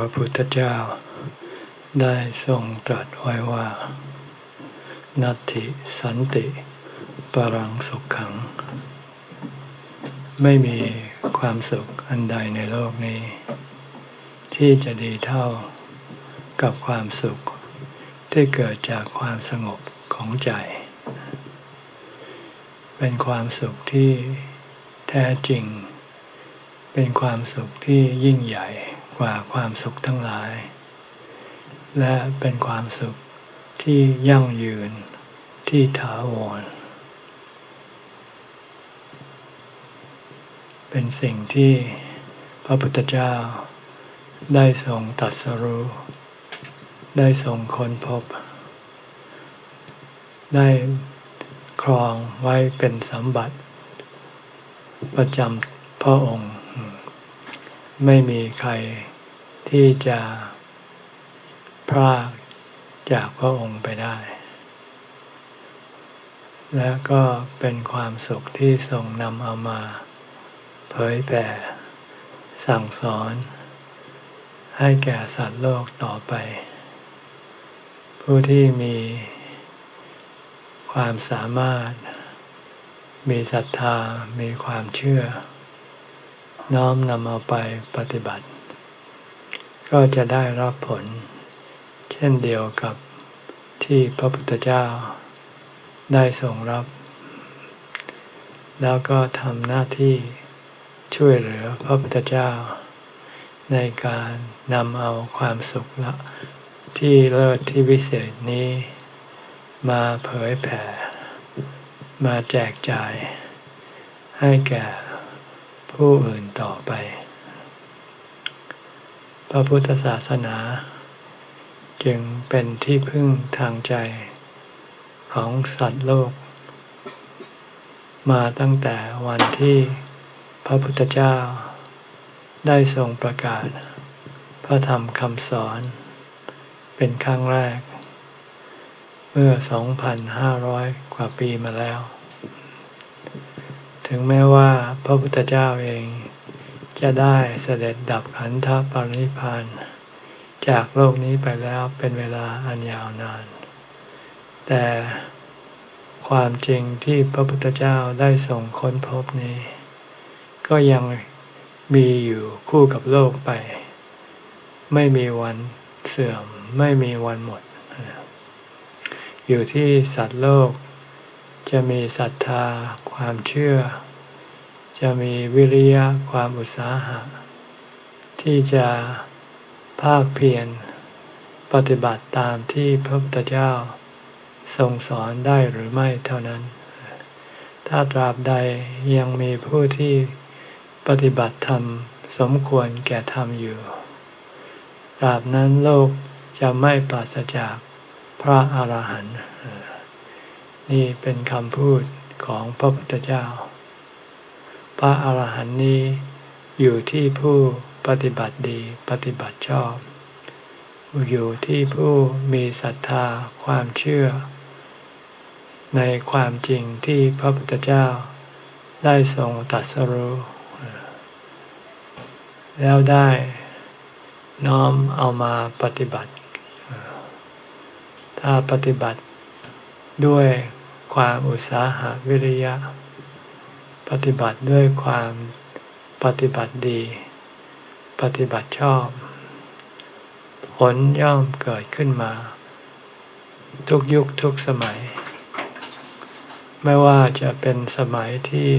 พระพุทธเจ้า ได้ทรงตรัสไว้ว่านัตติสันติ ปรังสุขขัง ไม่มีความสุขอันใดในโลกนี้ ที่จะดีเท่ากับความสุขที่เกิดจากความสงบของใจ เป็นความสุขที่แท้จริง เป็นความสุขที่ยิ่งใหญ่ กว่าความสุขทั้งหลาย และเป็นความสุขที่ยั่งยืนที่ถาวร เป็นสิ่งที่พระพุทธเจ้าได้ทรงตัดสรู้ ได้ทรงค้นพบ ได้ครองไว้เป็นสมบัติ ประจำพระองค์ ไม่มีใครที่จะพรากจากพระองค์ไปได้ และก็เป็นความสุขที่ทรงนำเอามา เผยแผ่สั่งสอน ให้แก่สัตว์โลกต่อไป ผู้ที่มีความสามารถ มีศรัทธามีความเชื่อ น้อมนำเอาไปปฏิบัติ ก็จะได้รับผล เช่นเดียวกับที่พระพุทธเจ้าได้ทรงรับ แล้วก็ทำหน้าที่ช่วยเหลือพระพุทธเจ้า ในการนำเอาความสุขละที่เลิศที่วิเศษนี้ มาเผยแผ่ มาแจกจ่ายให้แก่ ผู้อื่นต่อไป พระพุทธศาสนา จึงเป็นที่พึ่งทางใจของสัตว์โลก มาตั้งแต่วันที่พระพุทธเจ้า ได้ทรงประกาศ พระธรรมคำสอน เป็นครั้งแรก เมื่อ 2,500 กว่าปีมาแล้ว ถึงแม้ว่าพระพุทธเจ้าเองจะได้เสด็จดับขันธปรินิพานจากโลกนี้ไปแล้วเป็นเวลาอันยาวนาน แต่ความจริงที่พระพุทธเจ้าได้ส่งค้นพบนี้ ก็ยังมีอยู่คู่กับโลกไป ไม่มีวันเสื่อมไม่มีวันหมด อยู่ที่สัตว์โลก จะมีศรัทธาความเชื่อ จะมีวิริยะความอุตสาหะ ที่จะภาคเพียรปฏิบัติตามที่พระพุทธเจ้าทรงสอนได้หรือไม่เท่านั้น ถ้าตราบใดยังมีผู้ที่ปฏิบัติธรรมสมควรแก่ธรรมอยู่ ตราบนั้นโลกจะไม่ปราศจากพระอาหารหันต์ นี่เป็นคำพูดของพระพุทธเจ้า พระอาหารหันต์นี้อยู่ที่ผู้ปฏิบัติดีปฏิบัติชอบ อยู่ที่ผู้มีศรัทธาความเชื่อ ในความจริงที่พระพุทธเจ้าได้ทรงตัดสรู้แล้วได้น้อมเอามาปฏิบัติ ถ้าปฏิบัติด้วย ความอุตสาหะวิริยะ ปฏิบัติด้วยความปฏิบัติดี ปฏิบัติชอบ ผลย่อมเกิดขึ้นมา ทุกยุคทุกสมัย ไม่ว่าจะเป็นสมัยที่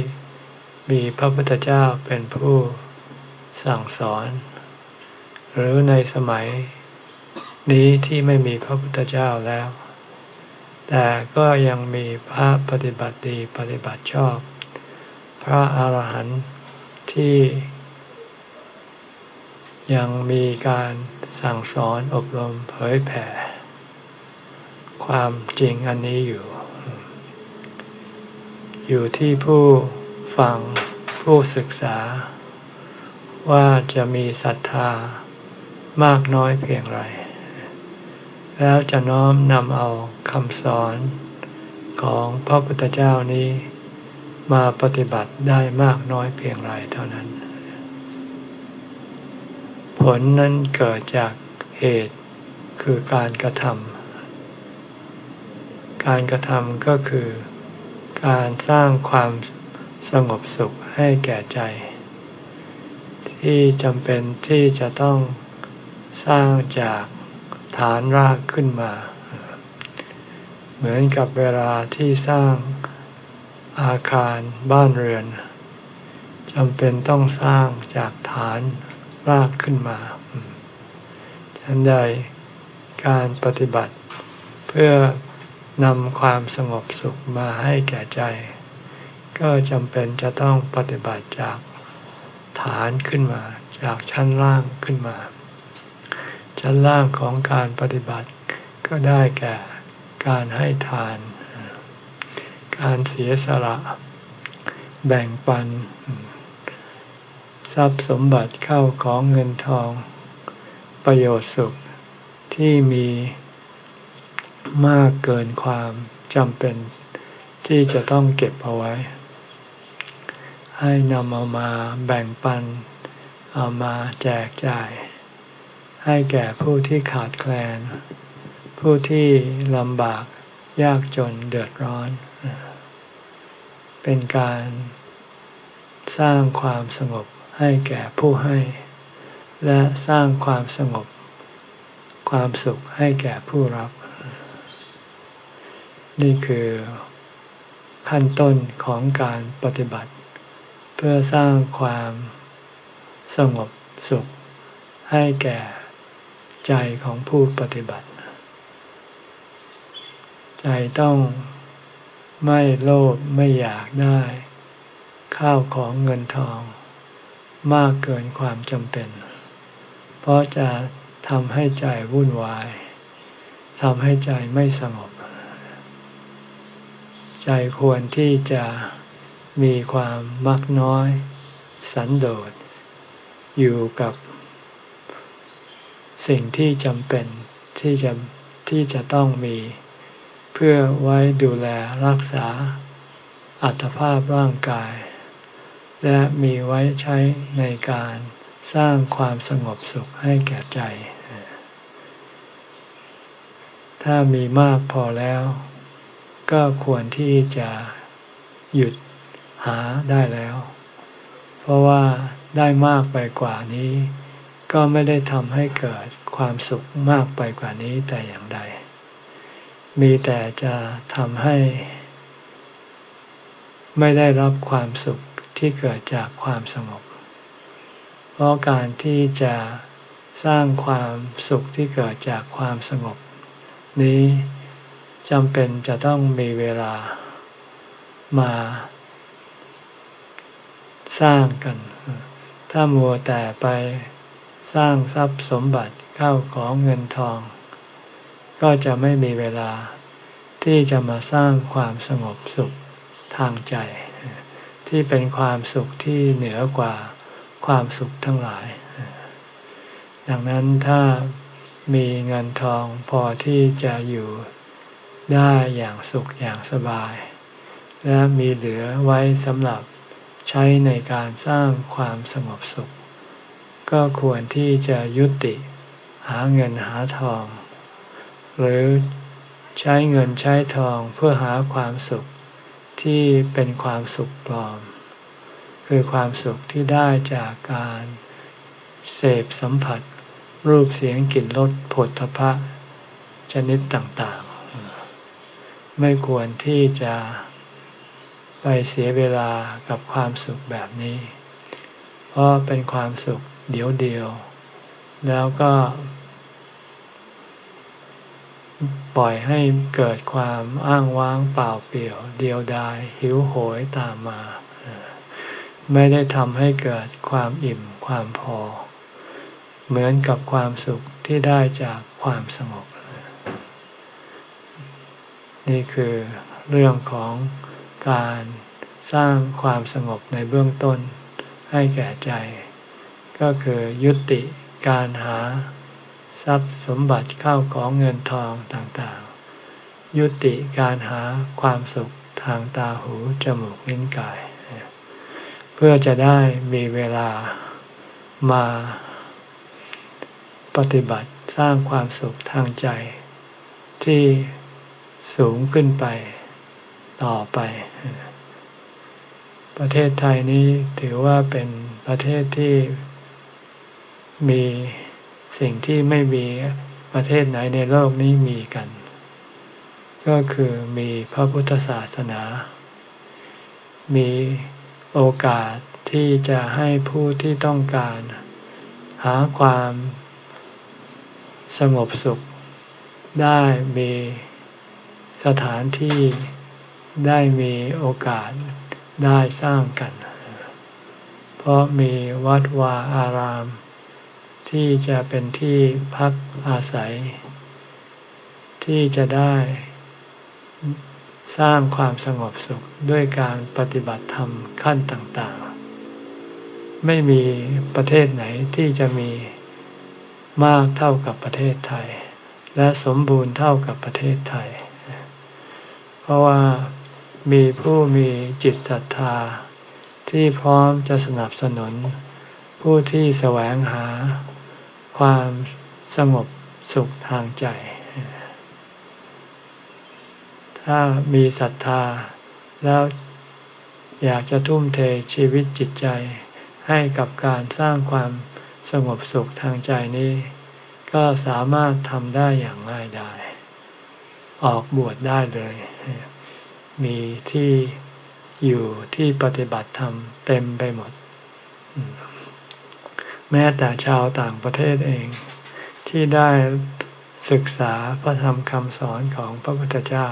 มีพระพุทธเจ้าเป็นผู้สั่งสอน หรือในสมัยนี้ที่ไม่มีพระพุทธเจ้าแล้ว แต่ก็ยังมีพระปฏิบัติดีปฏิบัติชอบ พระอาหารหันต์ที่ยังมีการสั่งสอนอบรมเผยแผ่ ความจริงอันนี้อยู่ อยู่ที่ผู้ฟังผู้ศึกษา ว่าจะมีศรัทธามากน้อยเพียงไร แล้วจะน้อมนำเอาคำสอนของพระพุทธเจ้านี้มาปฏิบัติได้มากน้อยเพียงไรเท่านั้นผลลนั้นเกิดจากเหตุคือการกระทำการกระทำก็คือการสร้างความสงบสุขให้แก่ใจ ที่จำเป็นที่จะต้องสร้างจาก ฐานรากขึ้นมา เหมือนกับเวลาที่สร้างอาคารบ้านเรือนจำเป็นต้องสร้างจากฐานรากขึ้นมาฉันใดการปฏิบัติ เพื่อนำความสงบสุขมาให้แก่ใจ ก็จำเป็นจะต้องปฏิบัติจากฐานขึ้นมา จากชั้นล่างขึ้นมา ชั้นล่างของการปฏิบัติ ก็ได้แก่การให้ทาน การเสียสละ แบ่งปัน ทรัพย์สมบัติเข้าของเงินทอง ประโยชน์สุขที่มีมากเกินความจำเป็นที่จะต้องเก็บเอาไว้ ให้นำเอามาแบ่งปัน เอามาแจกจ่าย ให้แก่ผู้ที่ขาดแคลน ผู้ที่ลำบากยากจนเดือดร้อน เป็นการสร้างความสงบให้แก่ผู้ให้ และสร้างความสงบ ความสุขให้แก่ผู้รับ นี่คือขั้นต้นของการปฏิบัติ เพื่อสร้างความสงบสุขให้แก่ ใจของผู้ปฏิบัติ ใจต้องไม่โลภไม่อยากได้ ข้าวของเงินทอง มากเกินความจำเป็น เพราะจะทำให้ใจวุ่นวายทำให้ใจไม่สงบ ใจควรที่จะมีความมักน้อย สันโดษ อยู่กับ สิ่งที่จำเป็นที่จะที่จะต้องมี เพื่อไว้ดูแลรักษาอัตภาพร่างกาย และมีไว้ใช้ในการสร้างความสงบสุขให้แก่ใจ ถ้ามีมากพอแล้ว ก็ควรที่จะหยุดหาได้แล้ว เพราะว่าได้มากไปกว่านี้ ก็ไม่ได้ทำให้เกิด ความสุขมากไปกว่านี้แต่อย่างใด มีแต่จะทำให้ ไม่ได้รับความสุขที่เกิดจากความสงบ เพราะการที่จะสร้างความสุขที่เกิดจากความสงบ นี้จำเป็นจะต้องมีเวลามา สร้างกัน ถ้ามัวแต่ไปสร้างทรัพย์สมบัติ ข้าของเงินทอง ก็จะไม่มีเวลาที่จะมาสร้างความสงบสุขทางใจ ที่เป็นความสุขที่เหนือกว่าความสุขทั้งหลาย ดังนั้นถ้ามีเงินทองพอที่จะอยู่ได้อย่างสุขอย่างสบาย และมีเหลือไว้สำหรับใช้ในการสร้างความสงบสุข ก็ควรที่จะยุติ หาเงินหาทอง หรือใช้เงินใช้ทองเพื่อหาความสุขที่เป็นความสุขปลอม คือความสุขที่ได้จากการเสพสัมผัส รูปเสียงกลิ่นรสผลทพะชนิดต่างๆ ไม่ควรที่จะไปเสียเวลากับความสุขแบบนี้ เพราะเป็นความสุขเดียวเดียว แล้วก็ ปล่อยให้เกิดความอ้างว้างเปล่าเปลี่ยว เดียวดายหิวโหยตามมา ไม่ได้ทำให้เกิดความอิ่มความพอ เหมือนกับความสุขที่ได้จากความสงบ นี่คือเรื่องของการสร้างความสงบในเบื้องต้นให้แก่ใจ ก็คือยุติการหา ทรัพย์สมบัติเข้าของเงินทองต่างๆ ยุติการหาความสุขทางตาหูจมูกลิ้นกาย เพื่อจะได้มีเวลามาปฏิบัติสร้างความสุขทางใจ ที่สูงขึ้นไปต่อไป ประเทศไทยนี้ถือว่าเป็นประเทศที่มี สิ่งที่ไม่มีประเทศไหนในโลกนี้มีกัน ก็คือมีพระพุทธศาสนา มีโอกาสที่จะให้ผู้ที่ต้องการ หาความสงบสุข ได้มีสถานที่ได้มีโอกาสได้สร้างกัน เพราะมีวัดวาอาราม ที่จะเป็นที่พักอาศัย ที่จะได้สร้างความสงบสุขด้วยการปฏิบัติธรรมขั้นต่างๆ ไม่มีประเทศไหนที่จะมีมากเท่ากับประเทศไทย และสมบูรณ์เท่ากับประเทศไทย เพราะว่ามีผู้มีจิตศรัทธา ที่พร้อมจะสนับสนุนผู้ที่แสวงหา ความสงบสุขทางใจ ถ้ามีศรัทธาแล้วอยากจะทุ่มเทชีวิตจิตใจ ให้กับการสร้างความสงบสุขทางใจนี้ ก็สามารถทำได้อย่างง่ายดายออกบวชได้เลย มีที่อยู่ที่ปฏิบัติธรรมเต็มไปหมด แม้แต่ชาวต่างประเทศเอง ที่ได้ศึกษาพระธรรมคำสอนของพระพุทธเจ้า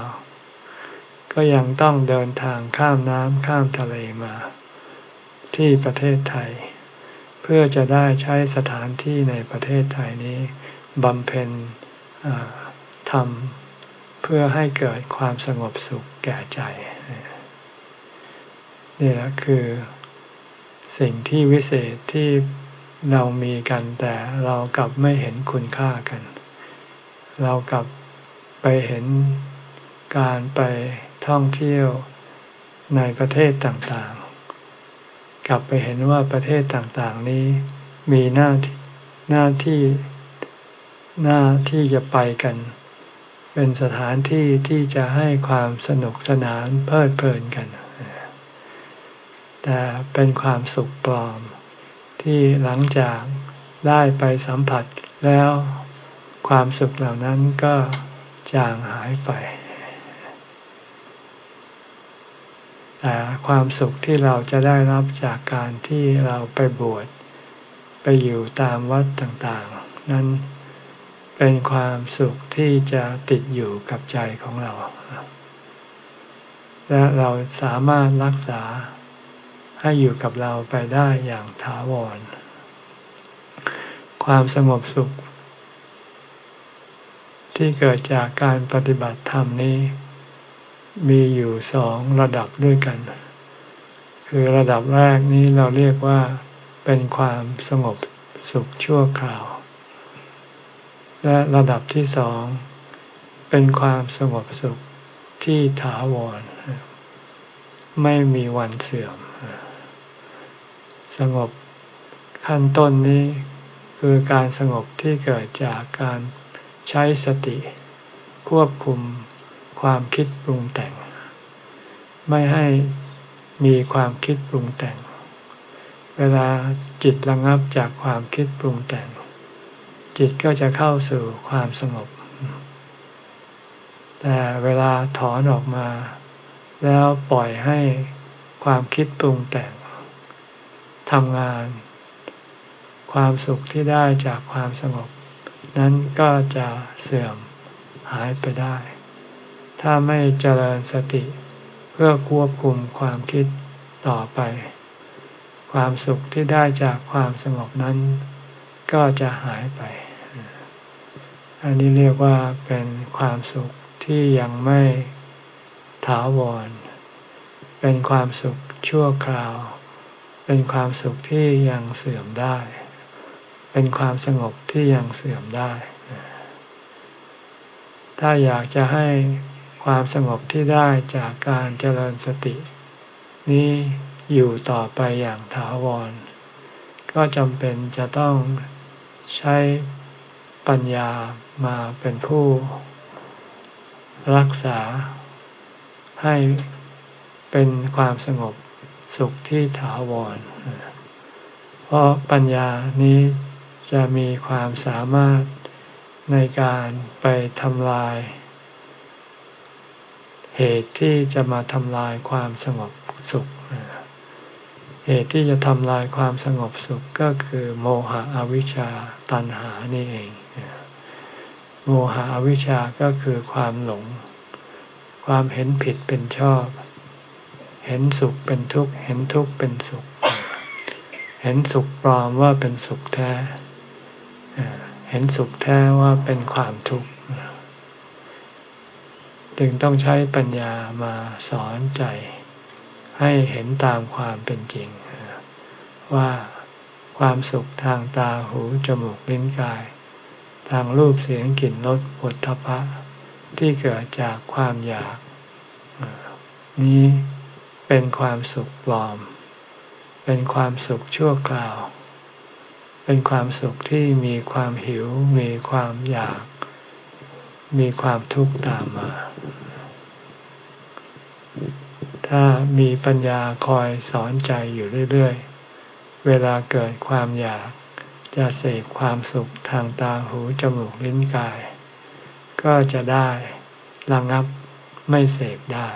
ก็ยังต้องเดินทางข้ามน้ำข้ามทะเลมา ที่ประเทศไทย เพื่อจะได้ใช้สถานที่ในประเทศไทยนี้บำเพ็ญทำเพื่อให้เกิดความสงบสุขแก่ใจ นี่แหละคือสิ่งที่วิเศษที่ เรามีกันแต่เรากลับไม่เห็นคุณค่ากัน เรากลับไปเห็นการไปท่องเที่ยวในประเทศต่างๆ กลับไปเห็นว่าประเทศต่างๆนี้มีหน้าที่หน้าที่หน้าที่จะไปกัน เป็นสถานที่ที่จะให้ความสนุกสนานเพลิดเพลินกัน แต่เป็นความสุขปลอม ที่หลังจากได้ไปสัมผัสแล้ว ความสุขเหล่านั้นก็จางหายไป แต่ความสุขที่เราจะได้รับจากการที่เราไปบวชไปอยู่ตามวัดต่างๆ นั้นเป็นความสุขที่จะติดอยู่กับใจของเรา และเราสามารถรักษา ให้อยู่กับเราไปได้อย่างถาวร ความสงบสุข ที่เกิดจากการปฏิบัติธรรมนี้ มีอยู่สองระดับด้วยกัน คือระดับแรกนี้เราเรียกว่าเป็นความสงบสุขชั่วคราว และระดับที่สองเป็นความสงบสุขที่ถาวร ไม่มีวันเสื่อม สงบขั้นต้นนี้ คือการสงบที่เกิดจากการใช้สติ ควบคุมความคิดปรุงแต่ง ไม่ให้มีความคิดปรุงแต่ง เวลาจิตระงับจากความคิดปรุงแต่ง จิตก็จะเข้าสู่ความสงบ แต่เวลาถอนออกมา แล้วปล่อยให้ความคิดปรุงแต่ง ทำงาน ความสุขที่ได้จากความสงบ นั้นก็จะเสื่อมหายไปได้ ถ้าไม่เจริญสติ เพื่อควบคุมความคิดต่อไป ความสุขที่ได้จากความสงบนั้น ก็จะหายไป อันนี้เรียกว่าเป็นความสุขที่ยังไม่ถาวร เป็นความสุขชั่วคราว เป็นความสุขที่ยังเสื่อมได้ เป็นความสงบที่ยังเสื่อมได้ ถ้าอยากจะให้ความสงบที่ได้จากการเจริญสติ นี้อยู่ต่อไปอย่างถาวร ก็จำเป็นจะต้องใช้ปัญญามาเป็นผู้ รักษาให้เป็นความสงบ สุขที่ถาวร เพราะปัญญานี้จะมีความสามารถในการไปทำลาย เหตุที่จะมาทำลายความสงบสุข เหตุที่จะทำลายความสงบสุขก็คือ โมหะอวิชชาตันหานี่เอง โมหะอวิชชาก็คือความหลง ความเห็นผิดเป็นชอบ เห็นสุขเป็นทุกข์ เห็นทุกข์เป็นสุข เห็นสุขปลอมว่าเป็นสุขแท้ เห็นสุขแท้ว่าเป็นความทุกข์ จึงต้องใช้ปัญญามาสอนใจ ให้เห็นตามความเป็นจริง ว่าความสุขทางตาหูจมูกลิ้นกาย ทางรูปเสียงกลิ่นรสผลทพะที่เกิดจากความอยากนี้ เป็นความสุขปลอม เป็นความสุขชั่วคราว เป็นความสุขที่มีความหิว มีความอยาก มีความทุกข์ตามมา ถ้ามีปัญญาคอยสอนใจอยู่เรื่อยๆ เวลาเกิดความอยากจะเสกความสุขทางตาหูจมูกลิ้นกาย ก็จะได้ระงับไม่เสกได้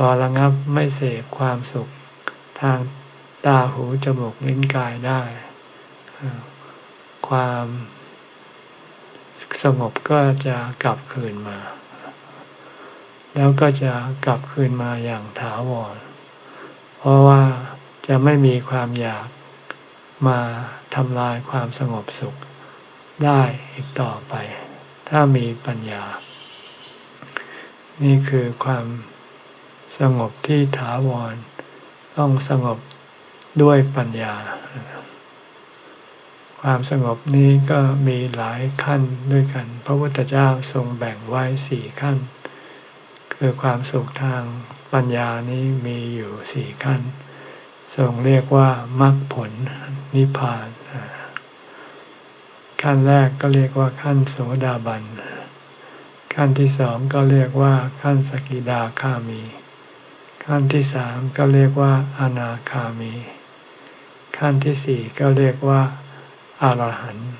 พอระงับไม่เสกความสุขทางตาหูจมูกลิ้นกายได้ ความสงบก็จะกลับคืนมา แล้วก็จะกลับคืนมาอย่างถาวร เพราะว่าจะไม่มีความอยากมาทำลายความสงบสุขได้อีกต่อไป ถ้ามีปัญญา นี่คือความ สงบที่ถาวร ต้องสงบด้วยปัญญา ความสงบนี้ก็มีหลายขั้นด้วยกัน พระพุทธเจ้าทรงแบ่งไว้สี่ขั้น คือความสุขทางปัญญานี้มีอยู่สี่ขั้น ทรงเรียกว่ามรรคผลนิพพาน ขั้นแรกก็เรียกว่าขั้นโสดาบันขั้นที่สองก็เรียกว่าขั้นสกิดาคามี ขั้นที่สามก็เรียกว่าอนาคามี ขั้นที่สี่ก็เรียกว่าอรหันต์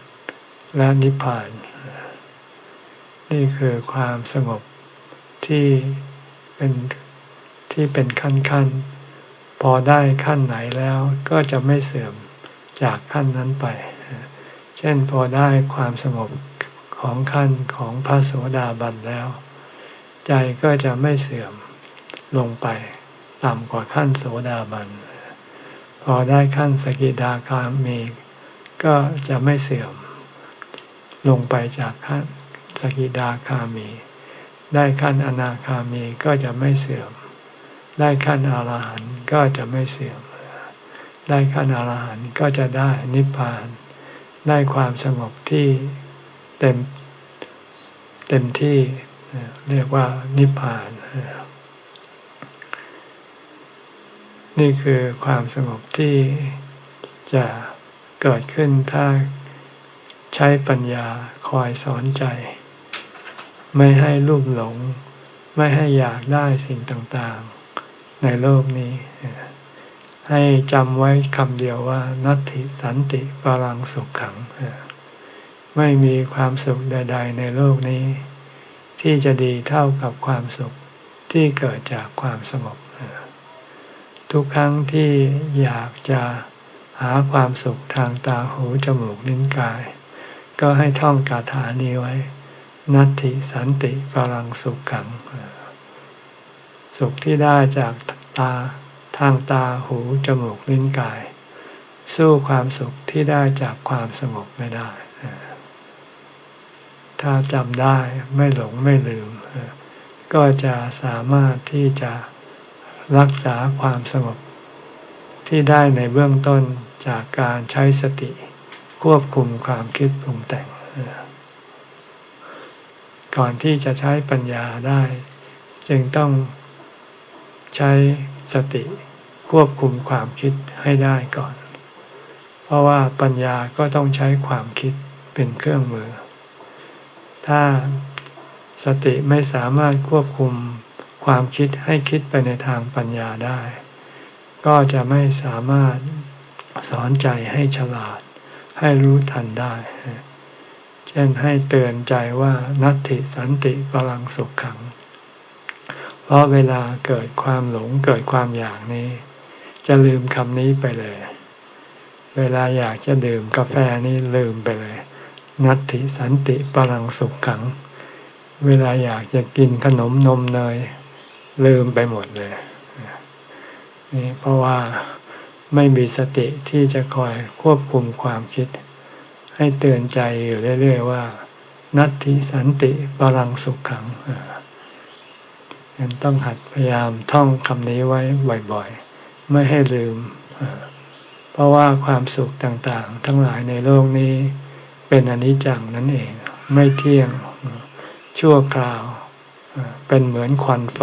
และนิพพาน นี่คือความสงบที่เป็นที่เป็นขั้นขั้นพอได้ขั้นไหนแล้วก็จะไม่เสื่อมจากขั้นนั้นไป เช่นพอได้ความสงบของขั้นของพระโสดาบันแล้ว ใจก็จะไม่เสื่อมลงไป ต่ำกว่าขั้นโสดาบัน พอได้ขั้นสกิดาคามีก็จะไม่เสื่อม ลงไปจากขั้นสกิดาคามี ได้ขั้นอนาคามีก็จะไม่เสื่อม ได้ขั้นอรหันต์ก็จะไม่เสื่อม ได้ขั้นอรหันต์ก็จะได้นิพพาน ได้ความสงบที่เต็มเต็มที่เรียกว่านิพพาน นี่คือความสงบที่จะเกิดขึ้นถ้าใช้ปัญญาคอยสอนใจ ไม่ให้ลูบหลง ไม่ให้อยากได้สิ่งต่างๆ ในโลกนี้ ให้จำไว้คำเดียวว่า นัตติสันติปรังสุขขัง ไม่มีความสุขใด ๆ ในโลกนี้ ที่จะดีเท่ากับความสุขที่เกิดจากความสงบ ทุกครั้งที่อยากจะหาความสุขทางตาหูจมูกลิ้นกาย ก็ให้ท่องคาถานี้ไว้ นัตติสันติพลังสุขขัง สุขที่ได้จากตาทางตาหูจมูกลิ้นกาย สู้ความสุขที่ได้จากความสงบไม่ได้ ถ้าจำได้ไม่หลงไม่ลืม ก็จะสามารถที่จะ รักษาความสงบ ที่ได้ในเบื้องต้นจากการใช้สติ ควบคุมความคิดปรุงแต่ง ก่อนที่จะใช้ปัญญาได้ จึงต้องใช้สติควบคุมความคิดให้ได้ก่อน เพราะว่าปัญญาก็ต้องใช้ความคิดเป็นเครื่องมือ ถ้าสติไม่สามารถควบคุม ความคิดให้คิดไปในทางปัญญาได้ ก็จะไม่สามารถสอนใจให้ฉลาด ให้รู้ทันได้ เช่นให้เตือนใจว่านัตติสันติพลังสุขขัง เพราะเวลาเกิดความหลงเกิดความอยากนี้ จะลืมคำนี้ไปเลย เวลาอยากจะดื่มกาแฟนี่ลืมไปเลย นัตติสันติพลังสุขขัง เวลาอยากจะกินขนมนมเนย ลืมไปหมดเลยนี่เพราะว่าไม่มีสติที่จะคอยควบคุมความคิด ให้เตือนใจอยู่เรื่อย ๆ ว่า นัตติสันติบาลังสุขขังยังต้องหัดพยายามท่องคำนี้ไว้บ่อยๆ ไม่ให้ลืม เพราะว่าความสุขต่างๆ ทั้งหลายในโลกนี้ เป็นอนิจจังนั่นเอง ไม่เที่ยงชั่วคราว เป็นเหมือนควันไฟ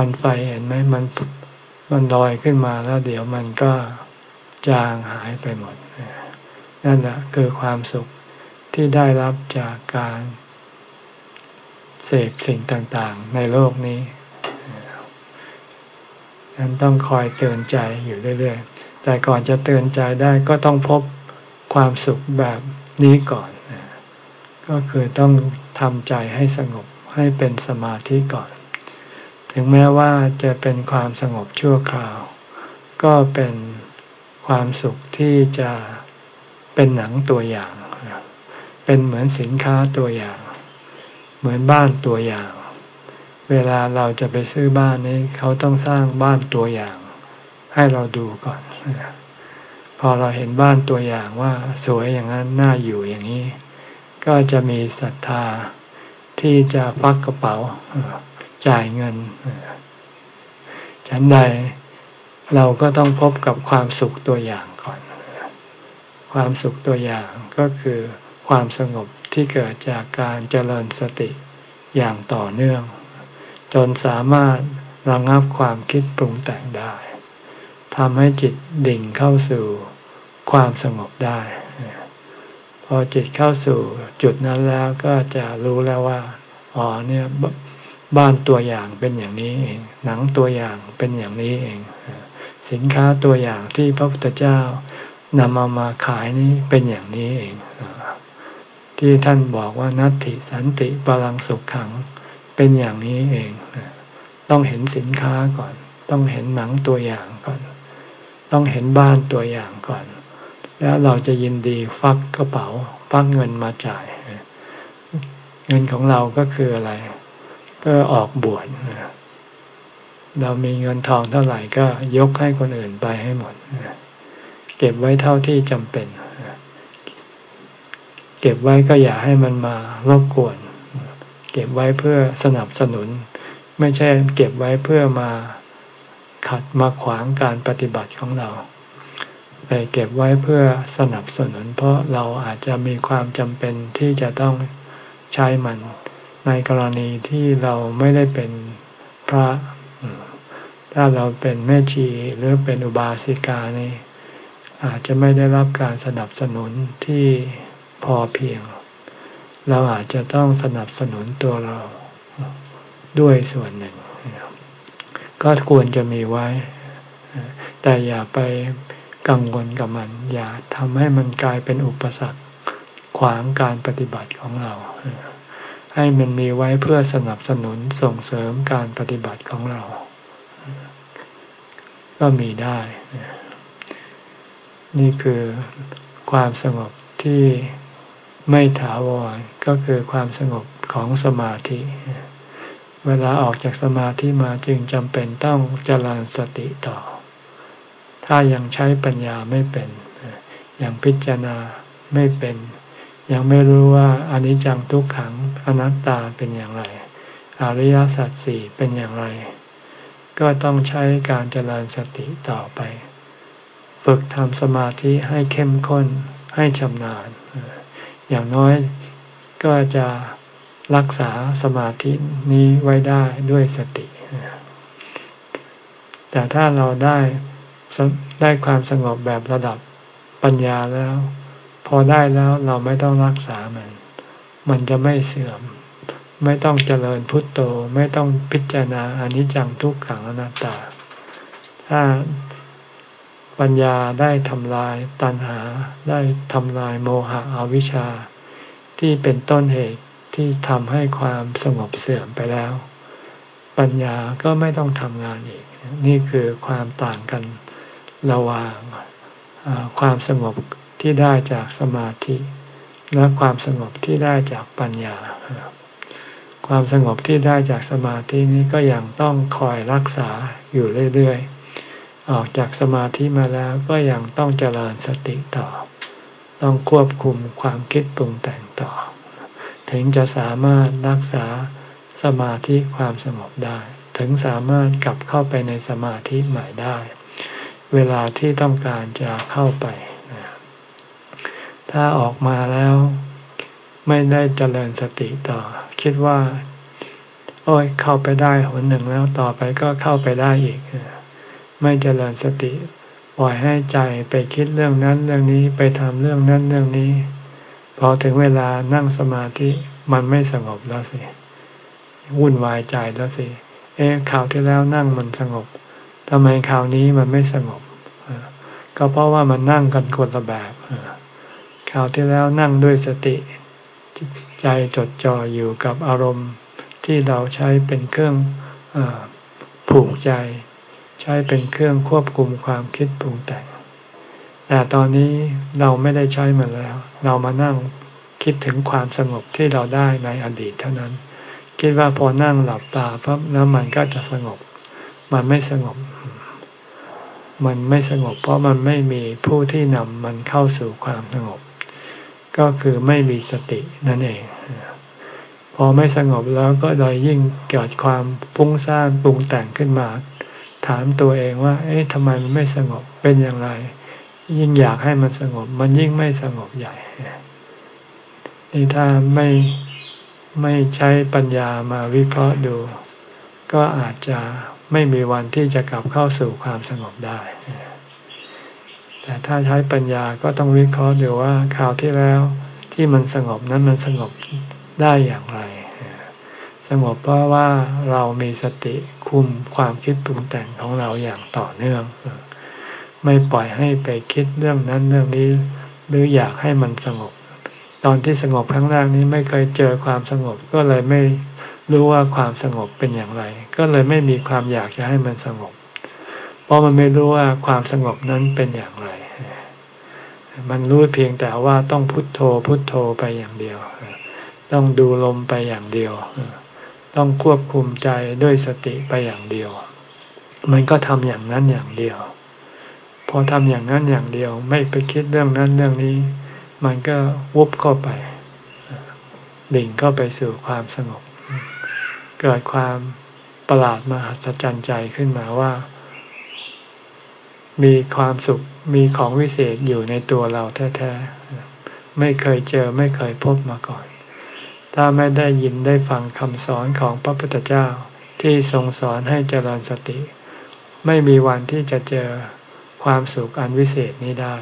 ควันไฟเห็นไหมมันมันลอยขึ้นมาแล้วเดี๋ยวมันก็จางหายไปหมด นั่นแหละคือความสุขที่ได้รับจากการเสพสิ่งต่างๆ ในโลกนี้นั้นต้องคอยเตือนใจอยู่เรื่อยๆ แต่ก่อนจะเตือนใจได้ก็ต้องพบความสุขแบบนี้ก่อน ก็คือต้องทำใจให้สงบให้เป็นสมาธิก่อน ถึงแม้ว่าจะเป็นความสงบชั่วคราว ก็เป็นความสุขที่จะเป็นหนังตัวอย่าง เป็นเหมือนสินค้าตัวอย่าง เหมือนบ้านตัวอย่าง เวลาเราจะไปซื้อบ้านนี้เขาต้องสร้างบ้านตัวอย่าง ให้เราดูก่อน พอเราเห็นบ้านตัวอย่างว่าสวยอย่างนั้นน่าอยู่อย่างนี้ ก็จะมีศรัทธาที่จะฟักกระเป๋า จ่ายเงิน ฉันใดเราก็ต้องพบกับความสุขตัวอย่างก่อน ความสุขตัวอย่างก็คือความสงบที่เกิดจากการเจริญสติอย่างต่อเนื่อง จนสามารถระงับความคิดปรุงแต่งได้ทำให้จิตดิ่งเข้าสู่ความสงบได้ พอจิตเข้าสู่จุดนั้นแล้วก็จะรู้แล้วว่า อ๋อเนี่ย บ้านตัวอย่างเป็นอย่างนี้เอง หนังตัวอย่างเป็นอย่างนี้เอง สินค้าตัวอย่างที่พระพุทธเจ้านำเอามาขายนี้เป็นอย่างนี้เอง ที่ท่านบอกว่านัตติสันติบาลังสุขขังเป็นอย่างนี้เอง ต้องเห็นสินค้าก่อน ต้องเห็นหนังตัวอย่างก่อน ต้องเห็นบ้านตัวอย่างก่อน แล้วเราจะยินดีฟักกระเป๋าฟักเงินมาจ่าย เงินของเราก็คืออะไร ก็ออกบวชเรามีเงินทองเท่าไหร่ก็ยกให้คนอื่นไปให้หมดเก็บไว้เท่าที่จำเป็นเก็บไว้ก็อย่าให้มันมารบกวน เก็บไว้เพื่อสนับสนุน ไม่ใช่เก็บไว้เพื่อมาขัดมาขวางการปฏิบัติของเราไปเก็บไว้เพื่อสนับสนุน เพราะเราอาจจะมีความจำเป็นที่จะต้องใช้มัน ในกรณีที่เราไม่ได้เป็นพระ ถ้าเราเป็นแม่ชีหรือเป็นอุบาสิกานี่อาจจะไม่ได้รับการสนับสนุนที่พอเพียง เราอาจจะต้องสนับสนุนตัวเราด้วยส่วนหนึ่ง ก็ควรจะมีไว้ แต่อย่าไปกังวลกับมัน อย่าทำให้มันกลายเป็นอุปสรรคขวางการปฏิบัติของเรา ให้มันมีไว้เพื่อสนับสนุนส่งเสริมการปฏิบัติของเรา ก็มีได้ นี่คือความสงบที่ไม่ถาวรก็คือความสงบของสมาธิ เวลาออกจากสมาธิมาจึงจำเป็นต้องเจริญสติต่อ ถ้ายังใช้ปัญญาไม่เป็น ยังพิจารณาไม่เป็น ยังไม่รู้ว่าอนิจจังทุกขังอนัตตาเป็นอย่างไร อริยสัจสี่เป็นอย่างไร ก็ต้องใช้การเจริญสติต่อไป ฝึกทำสมาธิให้เข้มข้นให้ชำนาญ อย่างน้อยก็จะรักษาสมาธินี้ไว้ได้ด้วยสติ แต่ถ้าเราได้ได้ความสงบแบบระดับปัญญาแล้ว พอได้แล้วเราไม่ต้องรักษามัน มันจะไม่เสื่อม ไม่ต้องเจริญพุทโธไม่ต้องพิจารณาอนิจจังทุกขังอนัตตา ถ้าปัญญาได้ทำลายตัณหาได้ทำลายโมหะอวิชชา ที่เป็นต้นเหตุที่ทำให้ความสงบเสื่อมไปแล้ว ปัญญาก็ไม่ต้องทำงานอีก นี่คือความต่างกันระหว่างความสงบ ที่ได้จากสมาธิ และความสงบที่ได้จากปัญญา ความสงบที่ได้จากสมาธินี้ก็ยังต้องคอยรักษาอยู่เรื่อยๆ ออกจากสมาธิมาแล้วก็ยังต้องเจริญสติต่อ ต้องควบคุมความคิดปรุงแต่งต่อ ถึงจะสามารถรักษาสมาธิความสงบได้ ถึงสามารถกลับเข้าไปในสมาธิใหม่ได้ เวลาที่ต้องการจะเข้าไป ถ้าออกมาแล้วไม่ได้เจริญสติต่อ คิดว่า โอ้ยเข้าไปได้หนหนึ่งแล้วต่อไปก็เข้าไปได้อีก ไม่เจริญสติ ปล่อยให้ใจไปคิดเรื่องนั้นเรื่องนี้ไปทำเรื่องนั้นเรื่องนี้ พอถึงเวลานั่งสมาธิมันไม่สงบแล้วสิวุ่นวายใจแล้วสิ เอ๊ะข่าวที่แล้วนั่งมันสงบทำไมข่าวนี้มันไม่สงบ ก็เพราะว่ามันนั่งกันคนละแบบ คราวที่แล้วนั่งด้วยสติ ใจจดจ่ออยู่กับอารมณ์ที่เราใช้เป็นเครื่องอผูกใจ ใช้เป็นเครื่องควบคุมความคิดปรุงแต่ง แต่ตอนนี้เราไม่ได้ใช้มันแล้ว เรามานั่งคิดถึงความสงบที่เราได้ในอดีตเท่านั้น คิดว่าพอนั่งหลับตาปั๊บแล้วมันก็จะสงบ มันไม่สงบ มันไม่สงบ เพราะมันไม่มีผู้ที่นำมันเข้าสู่ความสงบ ก็คือไม่มีสตินั่นเอง พอไม่สงบแล้วก็เลยยิ่งเกิดความพุ่งสร้างปรุงแต่งขึ้นมา ถามตัวเองว่า เอ๊ะทำไมมันไม่สงบเป็นอย่างไร ยิ่งอยากให้มันสงบ มันยิ่งไม่สงบใหญ่นี่ถ้าไม่ไม่ใช้ปัญญามาวิเคราะห์ดู ก็อาจจะไม่มีวันที่จะกลับเข้าสู่ความสงบได้ แต่ถ้าใช้ปัญญาก็ต้องวิเคราะห์ดูว่าข่าวที่แล้วที่มันสงบนั้นมันสงบได้อย่างไร สงบเพราะว่าเรามีสติคุมความคิดปรุงแต่งของเราอย่างต่อเนื่อง ไม่ปล่อยให้ไปคิดเรื่องนั้นเรื่องนี้ หรืออยากให้มันสงบ ตอนที่สงบครั้งแรกนี้ไม่เคยเจอความสงบก็เลยไม่รู้ว่าความสงบเป็นอย่างไร ก็เลยไม่มีความอยากจะให้มันสงบ เพราะมันไม่รู้ว่าความสงบนั้นเป็นอย่างไร มันรู้เพียงแต่ว่าต้องพุทโธพุทโธไปอย่างเดียว ต้องดูลมไปอย่างเดียว ต้องควบคุมใจด้วยสติไปอย่างเดียว มันก็ทำอย่างนั้นอย่างเดียว พอทำอย่างนั้นอย่างเดียว ไม่ไปคิดเรื่องนั้นเรื่องนี้ มันก็วุบเข้าไปดิ่งเข้าไปสู่ความสงบ เกิดความประหลาดมหัศจรรย์ใจขึ้นมาว่า มีความสุขมีของวิเศษอยู่ในตัวเราแท้ๆ ไม่เคยเจอไม่เคยพบมาก่อน ถ้าไม่ได้ยินได้ฟังคำสอนของพระพุทธเจ้าที่ทรงสอนให้เจริญสติ ไม่มีวันที่จะเจอความสุขอันวิเศษนี้ได้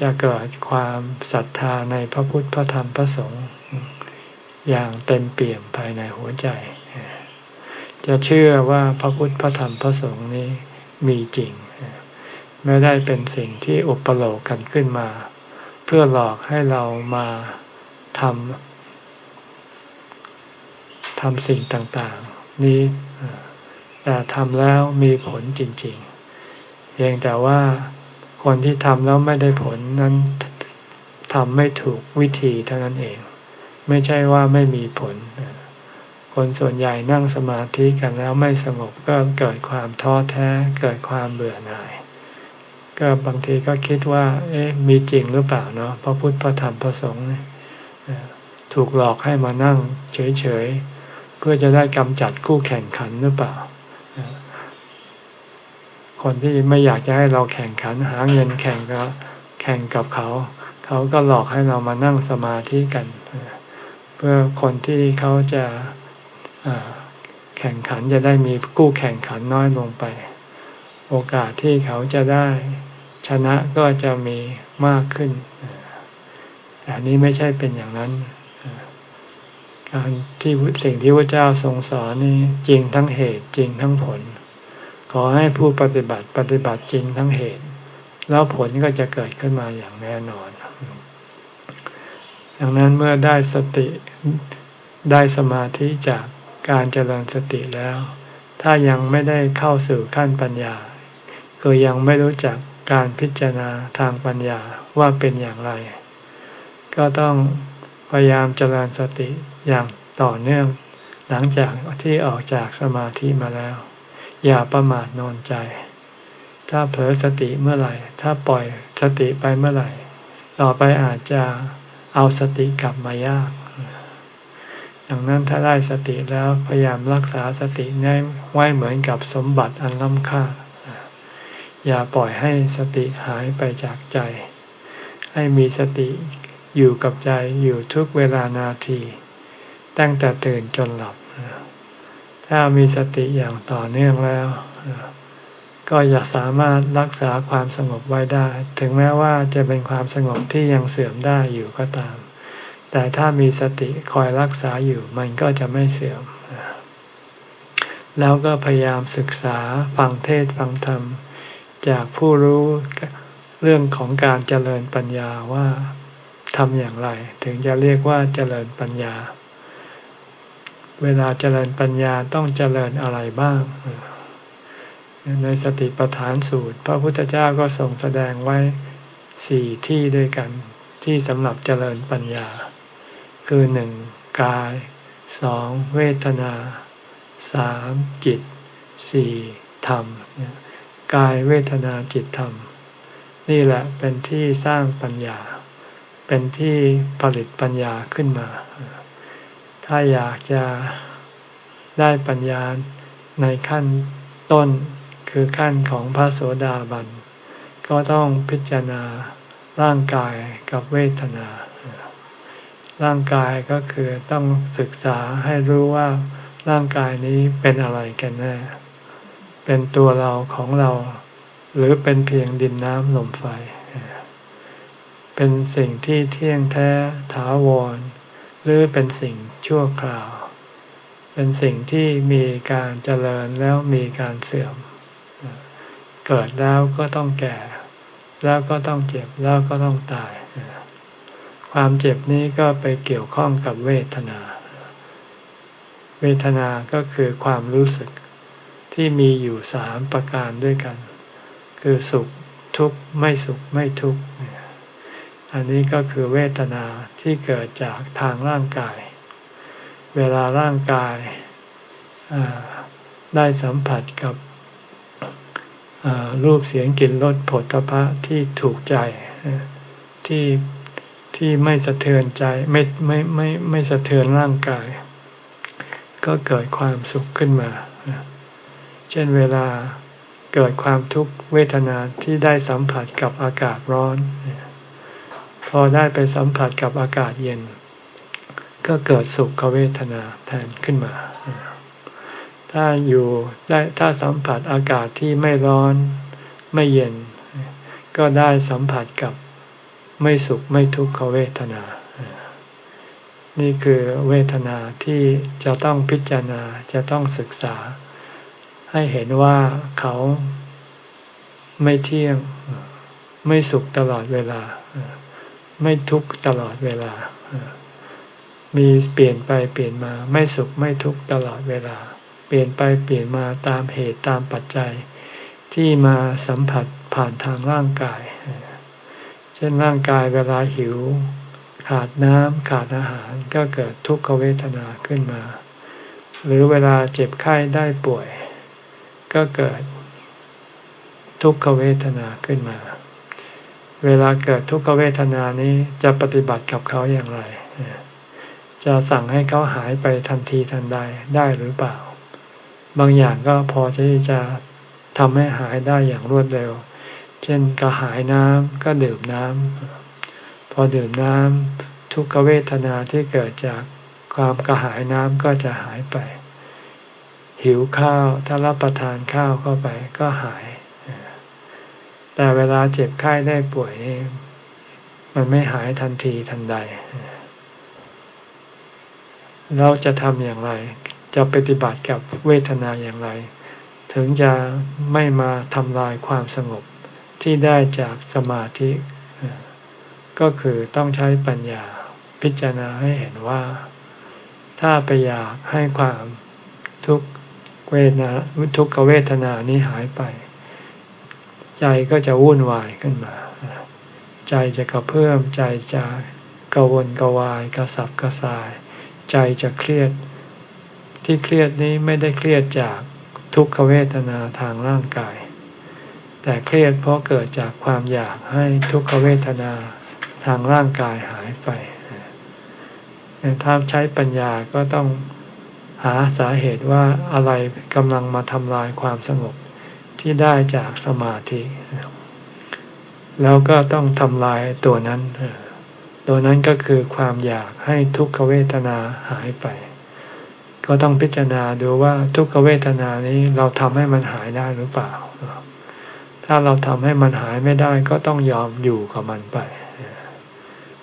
จะเกิดความศรัทธาในพระพุทธพระธรรมพระสงฆ์อย่างเต็มเปี่ยมภายในหัวใจ จะเชื่อว่าพระพุทธพระธรรมพระสงฆ์นี้ มีจริง ไม่ได้เป็นสิ่งที่อุปโลกกันขึ้นมา เพื่อหลอกให้เรามาทำทำสิ่งต่างๆ นี้แต่ทำแล้วมีผลจริง ๆ เพียงแต่ว่าคนที่ทำแล้วไม่ได้ผลนั้นทำไม่ถูกวิธีเท่านั้นเอง ไม่ใช่ว่าไม่มีผล คนส่วนใหญ่นั่งสมาธิกันแล้วไม่สงบก็เกิดความท้อแท้เกิดความเบื่อหน่าย ก็บางทีก็คิดว่า เอ๊ะมีจริงหรือเปล่าเนาะพระพุทธพระธรรมพระสงฆ์ถูกหลอกให้มานั่งเฉยๆเพื่อจะได้กำจัดคู่แข่งขันหรือเปล่า คนที่ไม่อยากจะให้เราแข่งขันหาเงินแข่งก็แข่งกับเขา เขาก็หลอกให้เรามานั่งสมาธิกัน เพื่อคนที่เขาจะ แข่งขันจะได้มีกู้แข่งขันน้อยลงไป โอกาสที่เขาจะได้ชนะก็จะมีมากขึ้นแต่นี้ไม่ใช่เป็นอย่างนั้น การที่สิ่งที่พระเจ้าทรงสอนนี่จริงทั้งเหตุจริงทั้งผล ขอให้ผู้ปฏิบัติปฏิบัติจริงทั้งเหตุ แล้วผลก็จะเกิดขึ้นมาอย่างแน่นอน ดังนั้นเมื่อได้สติได้สมาธิจาก การเจริญสติแล้ว ถ้ายังไม่ได้เข้าสู่ขั้นปัญญา คือยังไม่รู้จักการพิจารณาทางปัญญาว่าเป็นอย่างไร ก็ต้องพยายามเจริญสติอย่างต่อเนื่อง หลังจากที่ออกจากสมาธิมาแล้ว อย่าประมาทนอนใจ ถ้าเผลอสติเมื่อไหร่ ถ้าปล่อยสติไปเมื่อไหร่ ต่อไปอาจจะเอาสติกลับมายาก ดังนั้นถ้าได้สติแล้วพยายามรักษาสติไว้เหมือนกับสมบัติอันล้ำค่า อย่าปล่อยให้สติหายไปจากใจ ให้มีสติอยู่กับใจอยู่ทุกเวลานาที ตั้งแต่ตื่นจนหลับ ถ้ามีสติอย่างต่อเนื่องแล้ว ก็จะสามารถรักษาความสงบไว้ได้ ถึงแม้ว่าจะเป็นความสงบที่ยังเสื่อมได้อยู่ก็ตาม แต่ถ้ามีสติคอยรักษาอยู่มันก็จะไม่เสื่อม แล้วก็พยายามศึกษาฟังเทศฟังธรรม จากผู้รู้เรื่องของการเจริญปัญญาว่าทำอย่างไร ถึงจะเรียกว่าเจริญปัญญา เวลาเจริญปัญญาต้องเจริญอะไรบ้าง ในสติปัฏฐานสูตร พระพุทธเจ้าก็ทรงแสดงไว้สี่ที่ด้วยกันที่สำหรับเจริญปัญญา คือหนึ่งกายสองเวทนาสามจิตสี่ธรรม กายเวทนาจิตธรรม นี่แหละเป็นที่สร้างปัญญา เป็นที่ผลิตปัญญาขึ้นมา ถ้าอยากจะได้ปัญญาในขั้นต้นคือขั้นของพระโสดาบัน ก็ต้องพิจารณาร่างกายกับเวทนา ร่างกายก็คือต้องศึกษาให้รู้ว่าร่างกายนี้เป็นอะไรกันแน่ เป็นตัวเราของเรา หรือเป็นเพียงดินน้ำลมไฟ เป็นสิ่งที่เที่ยงแท้ถาวร หรือเป็นสิ่งชั่วคราว เป็นสิ่งที่มีการเจริญแล้วมีการเสื่อม เกิดแล้วก็ต้องแก่ แล้วก็ต้องเจ็บแล้วก็ต้องตาย ความเจ็บนี้ก็ไปเกี่ยวข้องกับเวทนา เวทนาก็คือความรู้สึกที่มีอยู่สามประการด้วยกัน คือสุขทุกข์ไม่สุขไม่ทุกข์อันนี้ก็คือเวทนาที่เกิดจากทางร่างกาย เวลาร่างกายได้สัมผัสกับรูปเสียงกลิ่นรสผลพระที่ถูกใจที่ ที่ไม่สะเทือนใจไม่ไม่ไม่ไม่สะเทือนร่างกาย ก็เกิดความสุขขึ้นมา เช่นเวลาเกิดความทุกข์เวทนาที่ได้สัมผัสกับอากาศร้อน พอได้ไปสัมผัสกับอากาศเย็น ก็เกิดสุขเวทนาแทนขึ้นมา ถ้าอยู่ได้ถ้าสัมผัสอากาศที่ไม่ร้อนไม่เย็น ก็ได้สัมผัสกับ ไม่สุขไม่ทุกขเวทนา นี่คือเวทนาที่จะต้องพิจารณาจะต้องศึกษา ให้เห็นว่าเขาไม่เที่ยง ไม่สุขตลอดเวลา ไม่ทุกข์ตลอดเวลา มีเปลี่ยนไปเปลี่ยนมา ไม่สุขไม่ทุกข์ตลอดเวลา เปลี่ยนไปเปลี่ยนมาตามเหตุตามปัจจัย ที่มาสัมผัสผ่านทางร่างกาย ช่นร่างกายเวลาหิว ขาดน้ำขาดอาหารก็เกิดทุกขเวทนาขึ้นมา หรือเวลาเจ็บไข้ได้ป่วย ก็เกิดทุกขเวทนาขึ้นมา เวลาเกิดทุกขเวทนานี้จะปฏิบัติกับเขาอย่างไร จะสั่งให้เขาหายไปทันทีทันใดได้หรือเปล่า บางอย่างก็พอที่จะทำให้หายได้อย่างรวดเร็ว เช่นกระหายน้ำก็ดื่มน้ำ พอดื่มน้ำทุกขเวทนาที่เกิดจากความกระหายน้ำก็จะหายไป หิวข้าวถ้ารับประทานข้าวเข้าไปก็หาย แต่เวลาเจ็บไข้ได้ป่วยมันไม่หายทันทีทันใด เราจะทำอย่างไร จะปฏิบัติกับเวทนาอย่างไร ถึงจะไม่มาทำลายความสงบ ที่ได้จากสมาธิ ก็คือต้องใช้ปัญญาพิจารณาให้เห็นว่า ถ้าไปอยากให้ความทุกเวทนาทุกขเวทนานี้หายไป ใจก็จะวุ่นวายขึ้นมา ใจจะกระเพื่อมใจจะกระวนกระวายกระสับกระส่าย ใจจะเครียด ที่เครียดนี้ไม่ได้เครียดจากทุกขเวทนาทางร่างกาย แต่เครียดเพราะเกิดจากความอยากให้ทุกขเวทนาทางร่างกายหายไปถ้าใช้ปัญญาก็ต้องหาสาเหตุว่าอะไรกำลังมาทำลายความสงบที่ได้จากสมาธิ แล้วก็ต้องทำลายตัวนั้น ตัวนั้นก็คือความอยากให้ทุกขเวทนาหายไป ก็ต้องพิจารณาดูว่าทุกขเวทนานี้เราทำให้มันหายได้หรือเปล่า ถ้าเราทำให้มันหายไม่ได้ก็ต้องยอมอยู่กับมันไป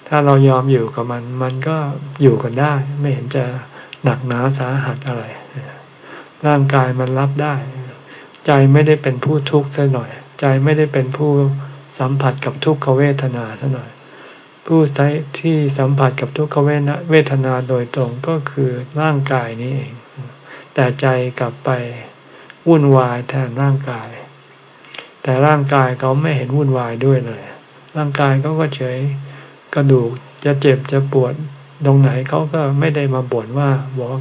ถ้าเรายอมอยู่กับมัน มันก็อยู่กันได้ ไม่เห็นจะหนักหนาสาหัสอะไร ร่างกายมันรับได้ ใจไม่ได้เป็นผู้ทุกข์ซะหน่อย ใจไม่ได้เป็นผู้สัมผัสกับทุกขเวทนาซะหน่อย ผู้ที่สัมผัสกับทุกขเวทนาโดยตรงก็คือร่างกายนี้เอง แต่ใจกลับไปวุ่นวายแทนร่างกาย แต่ร่างกายเขาไม่เห็นวุ่นวายด้วยเลย ร่างกายเขาก็เฉย กระดูกจะเจ็บจะปวดตรงไหนเขาก็ไม่ได้มาบ่นว่าบอก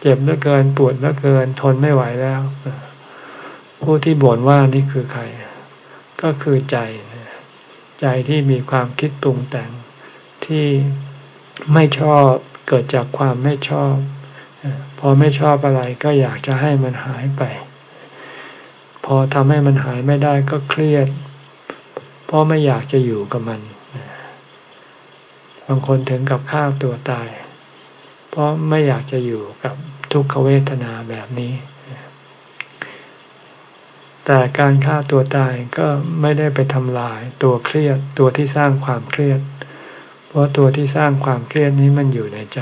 เจ็บเหลือเกินปวดเหลือเกินทนไม่ไหวแล้ว ผู้ที่บ่นว่านี่คือใคร ก็คือใจ ใจที่มีความคิดปรุงแต่งที่ไม่ชอบเกิดจากความไม่ชอบ พอไม่ชอบอะไรก็อยากจะให้มันหายไป อทำให้มันหายไม่ได้ก็เครียด เพราะไม่อยากจะอยู่กับมันบางคนถึงกับฆ่าตัวตาย เพราะไม่อยากจะอยู่กับทุกขเวทนาแบบนี้ แต่การฆ่าตัวตายก็ไม่ได้ไปทำลายตัวเครียดตัวที่สร้างความเครียด เพราะตัวที่สร้างความเครียดนี้มันอยู่ในใจ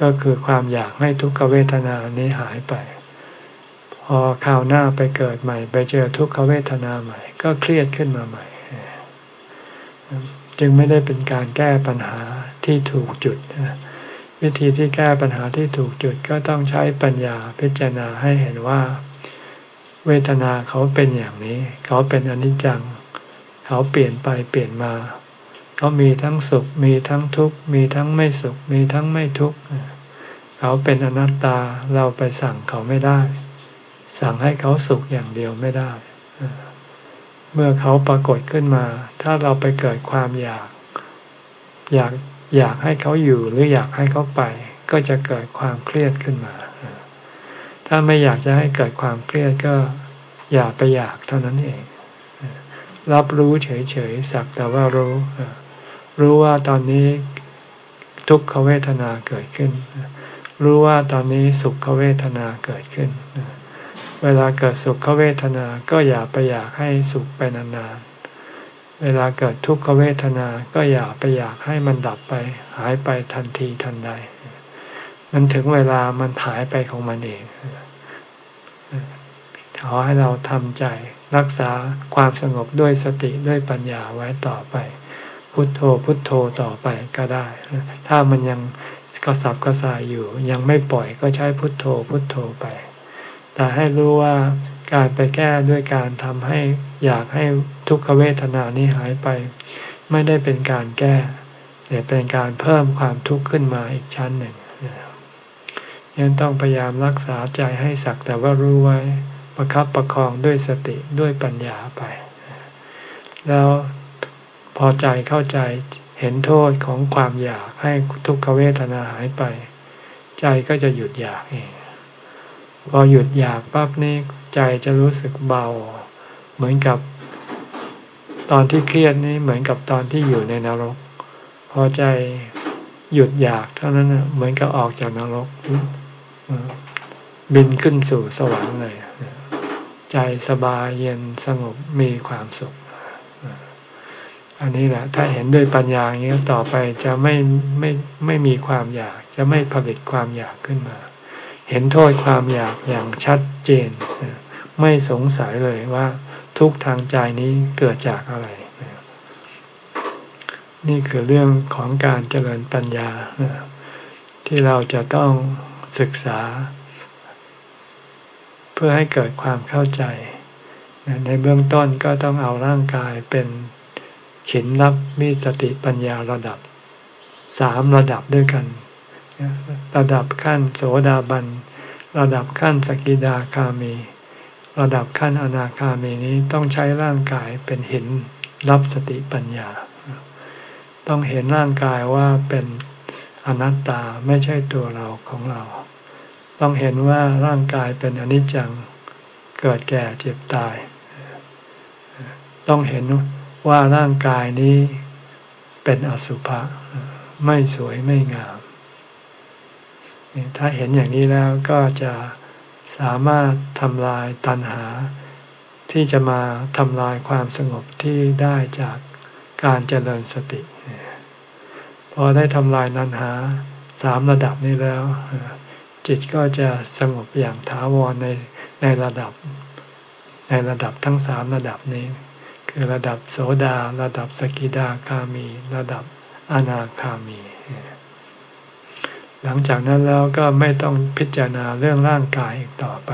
ก็คือความอยากให้ทุกขเวทนานี้หายไป พอคราวหน้าไปเกิดใหม่ ไปเจอทุกขเวทนาใหม่ ก็เครียดขึ้นมาใหม่ จึงไม่ได้เป็นการแก้ปัญหาที่ถูกจุด วิธีที่แก้ปัญหาที่ถูกจุดก็ต้องใช้ปัญญาพิจารณาให้เห็นว่า เวทนาเขาเป็นอย่างนี้ เขาเป็นอนิจจัง เขาเปลี่ยนไปเปลี่ยนมาเขามีทั้งสุข มีทั้งทุกข์ มีทั้งไม่สุข มีทั้งไม่ทุกข์ เขาเป็นอนัตตา เราไปสั่งเขาไม่ได้ สั่งให้เขาสุขอย่างเดียวไม่ได้ เมื่อเขาปรากฏขึ้นมา ถ้าเราไปเกิดความอยาก อยากอยากให้เขาอยู่หรืออยากให้เขาไป ก็จะเกิดความเครียดขึ้นมา ถ้าไม่อยากจะให้เกิดความเครียดก็อย่าไปอยากเท่านั้นเอง รับรู้เฉยๆสักแต่ว่ารู้ รู้ว่าตอนนี้ทุกขเวทนาเกิดขึ้น รู้ว่าตอนนี้สุขเวทนาเกิดขึ้น เวลาเกิดสุขเวทนา ก็อย่าไปอยากให้สุขไปนานๆ เวลาเกิดทุกขเวทนา ก็อย่าไปอยากให้มันดับไป หายไปทันทีทันใด มันถึงเวลามันหายไปของมันเอง ขอให้เราทำใจรักษาความสงบด้วยสติด้วยปัญญาไว้ต่อไป พุทโธพุทโธต่อไปก็ได้ ถ้ามันยังกระสับกระส่ายอยู่ ยังไม่ปล่อยก็ใช้พุทโธพุทโธไป แต่ให้รู้ว่าการไปแก้ด้วยการทำให้อยากให้ทุกขเวทนานี้หายไป ไม่ได้เป็นการแก้แต่เป็นการเพิ่มความทุกข์ขึ้นมาอีกชั้นหนึ่งยังต้องพยายามรักษาใจให้สักแต่ว่ารู้ไว้ประครับประคองด้วยสติด้วยปัญญาไป แล้วพอใจเข้าใจเห็นโทษของความอยากให้ทุกขเวทนาหายไป ใจก็จะหยุดอยากเอง พอหยุดอยากปั๊บนี่ใจจะรู้สึกเบา เหมือนกับ ตอนที่เครียดนี่เหมือนกับตอนที่อยู่ในนรก พอใจหยุดอยากเท่านั้นเหมือนกับออกจากนรกบินขึ้นสู่สวรรค์เลยใจใจสบายเย็นสงบมีความสุข อันนี้แหละ ถ้าเห็นด้วยปัญญาอย่างนี้ต่อไปจะไม่ไม่ไม่มีความอยาก จะไม่ผลิตความอยากขึ้นมา เห็นโทษความอยากอย่างชัดเจน ไม่สงสัยเลยว่าทุกทางใจนี้เกิดจากอะไร นี่คือเรื่องของการเจริญปัญญา ที่เราจะต้องศึกษา เพื่อให้เกิดความเข้าใจ ในเบื้องต้นก็ต้องเอาร่างกายเป็นขินรับมีสติปัญญาระดับสามระดับด้วยกัน ระดับขั้นโสดาบัน ระดับขั้นสกิดาคามี ระดับขั้นอนาคามีนี้ต้องใช้ร่างกายเป็นเห็นรับสติปัญญา ต้องเห็นร่างกายว่าเป็นอนัตตาไม่ใช่ตัวเราของเรา ต้องเห็นว่าร่างกายเป็นอนิจจัง เกิดแก่เจ็บตาย ต้องเห็นว่าร่างกายนี้เป็นอสุภะ ไม่สวยไม่งาม ถ้าเห็นอย่างนี้แล้วก็จะสามารถทำลายตัณหา ที่จะมาทำลายความสงบที่ได้จากการเจริญสติ พอได้ทำลายตัณหาสามระดับนี้แล้ว จิตก็จะสงบอย่างถาวรในในระดับ ในระดับทั้งสามระดับนี้ คือระดับโสดา ระดับสกิดาคามี ระดับอนาคามี หลังจากนั้นแล้วก็ไม่ต้องพิจารณาเรื่องร่างกายอีกต่อไป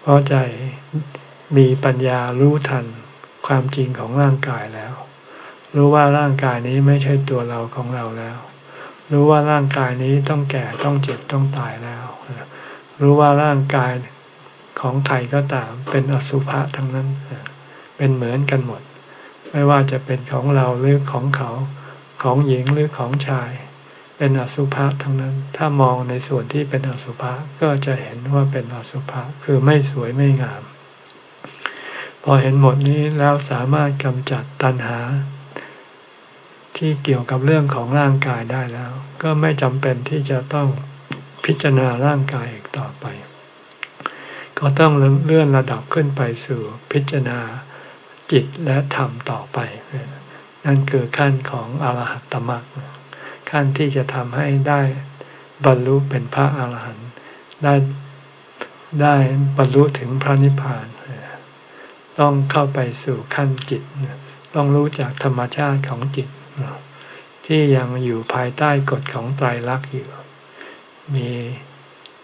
เพราะใจมีปัญญารู้ทันความจริงของร่างกายแล้ว รู้ว่าร่างกายนี้ไม่ใช่ตัวเราของเราแล้ว รู้ว่าร่างกายนี้ต้องแก่ต้องเจ็บต้องตายแล้ว รู้ว่าร่างกายของใครก็ตามเป็นอสุภะทั้งนั้น เป็นเหมือนกันหมด ไม่ว่าจะเป็นของเราหรือของเขา ของหญิงหรือของชาย เป็นอสุภะทั้งนั้น ถ้ามองในส่วนที่เป็นอสุภะก็จะเห็นว่าเป็นอสุภะคือไม่สวยไม่งาม พอเห็นหมดนี้แล้วสามารถกำจัดตัณหา ที่เกี่ยวกับเรื่องของร่างกายได้แล้ว ก็ไม่จำเป็นที่จะต้องพิจารณาร่างกายอีกต่อไป ก็ต้องเลื่อนระดับขึ้นไปสู่พิจารณาจิตและธรรมต่อไป นั่นคือขั้นของอรหัตตมรรค ขั้นที่จะทำให้ได้บรรลุเป็นพระอาหารหันต์ได้ได้บรรลุถึงพระนิพพาน ต้องเข้าไปสู่ขั้นจิต ต้องรู้จักธรรมชาติของจิต ที่ยังอยู่ภายใต้กฎของไตรลักษณ์อยู่ มี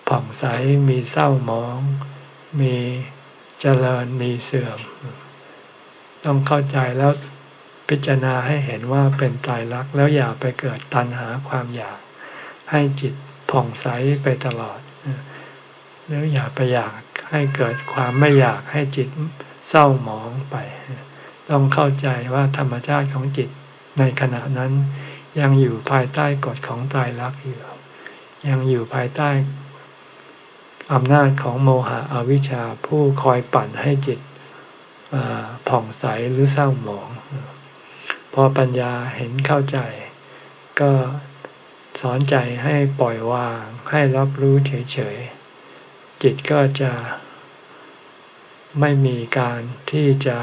ผ่องใส มีเศร้าหมอง มีเจริญ มีเสื่อม ต้องเข้าใจแล้ว พิจารณาให้เห็นว่าเป็นตายรักแล้วอย่าไปเกิดตัณหาความอยาก ให้จิตผ่องใสไปตลอด แล้วอย่าไปอยากให้เกิดความไม่อยากให้จิตเศร้าหมองไป ต้องเข้าใจว่าธรรมชาติของจิตในขณะนั้น ยังอยู่ภายใต้กฎของตายรักอยู่ ยังอยู่ภายใต้อำนาจของโมหะอวิชชาผู้คอยปั่นให้จิตผ่องใสหรือเศร้าหมอง พอปัญญาเห็นเข้าใจ ก็สอนใจให้ปล่อยวาง ให้รับรู้เฉยๆ จิตก็จะไม่มีการที่จะ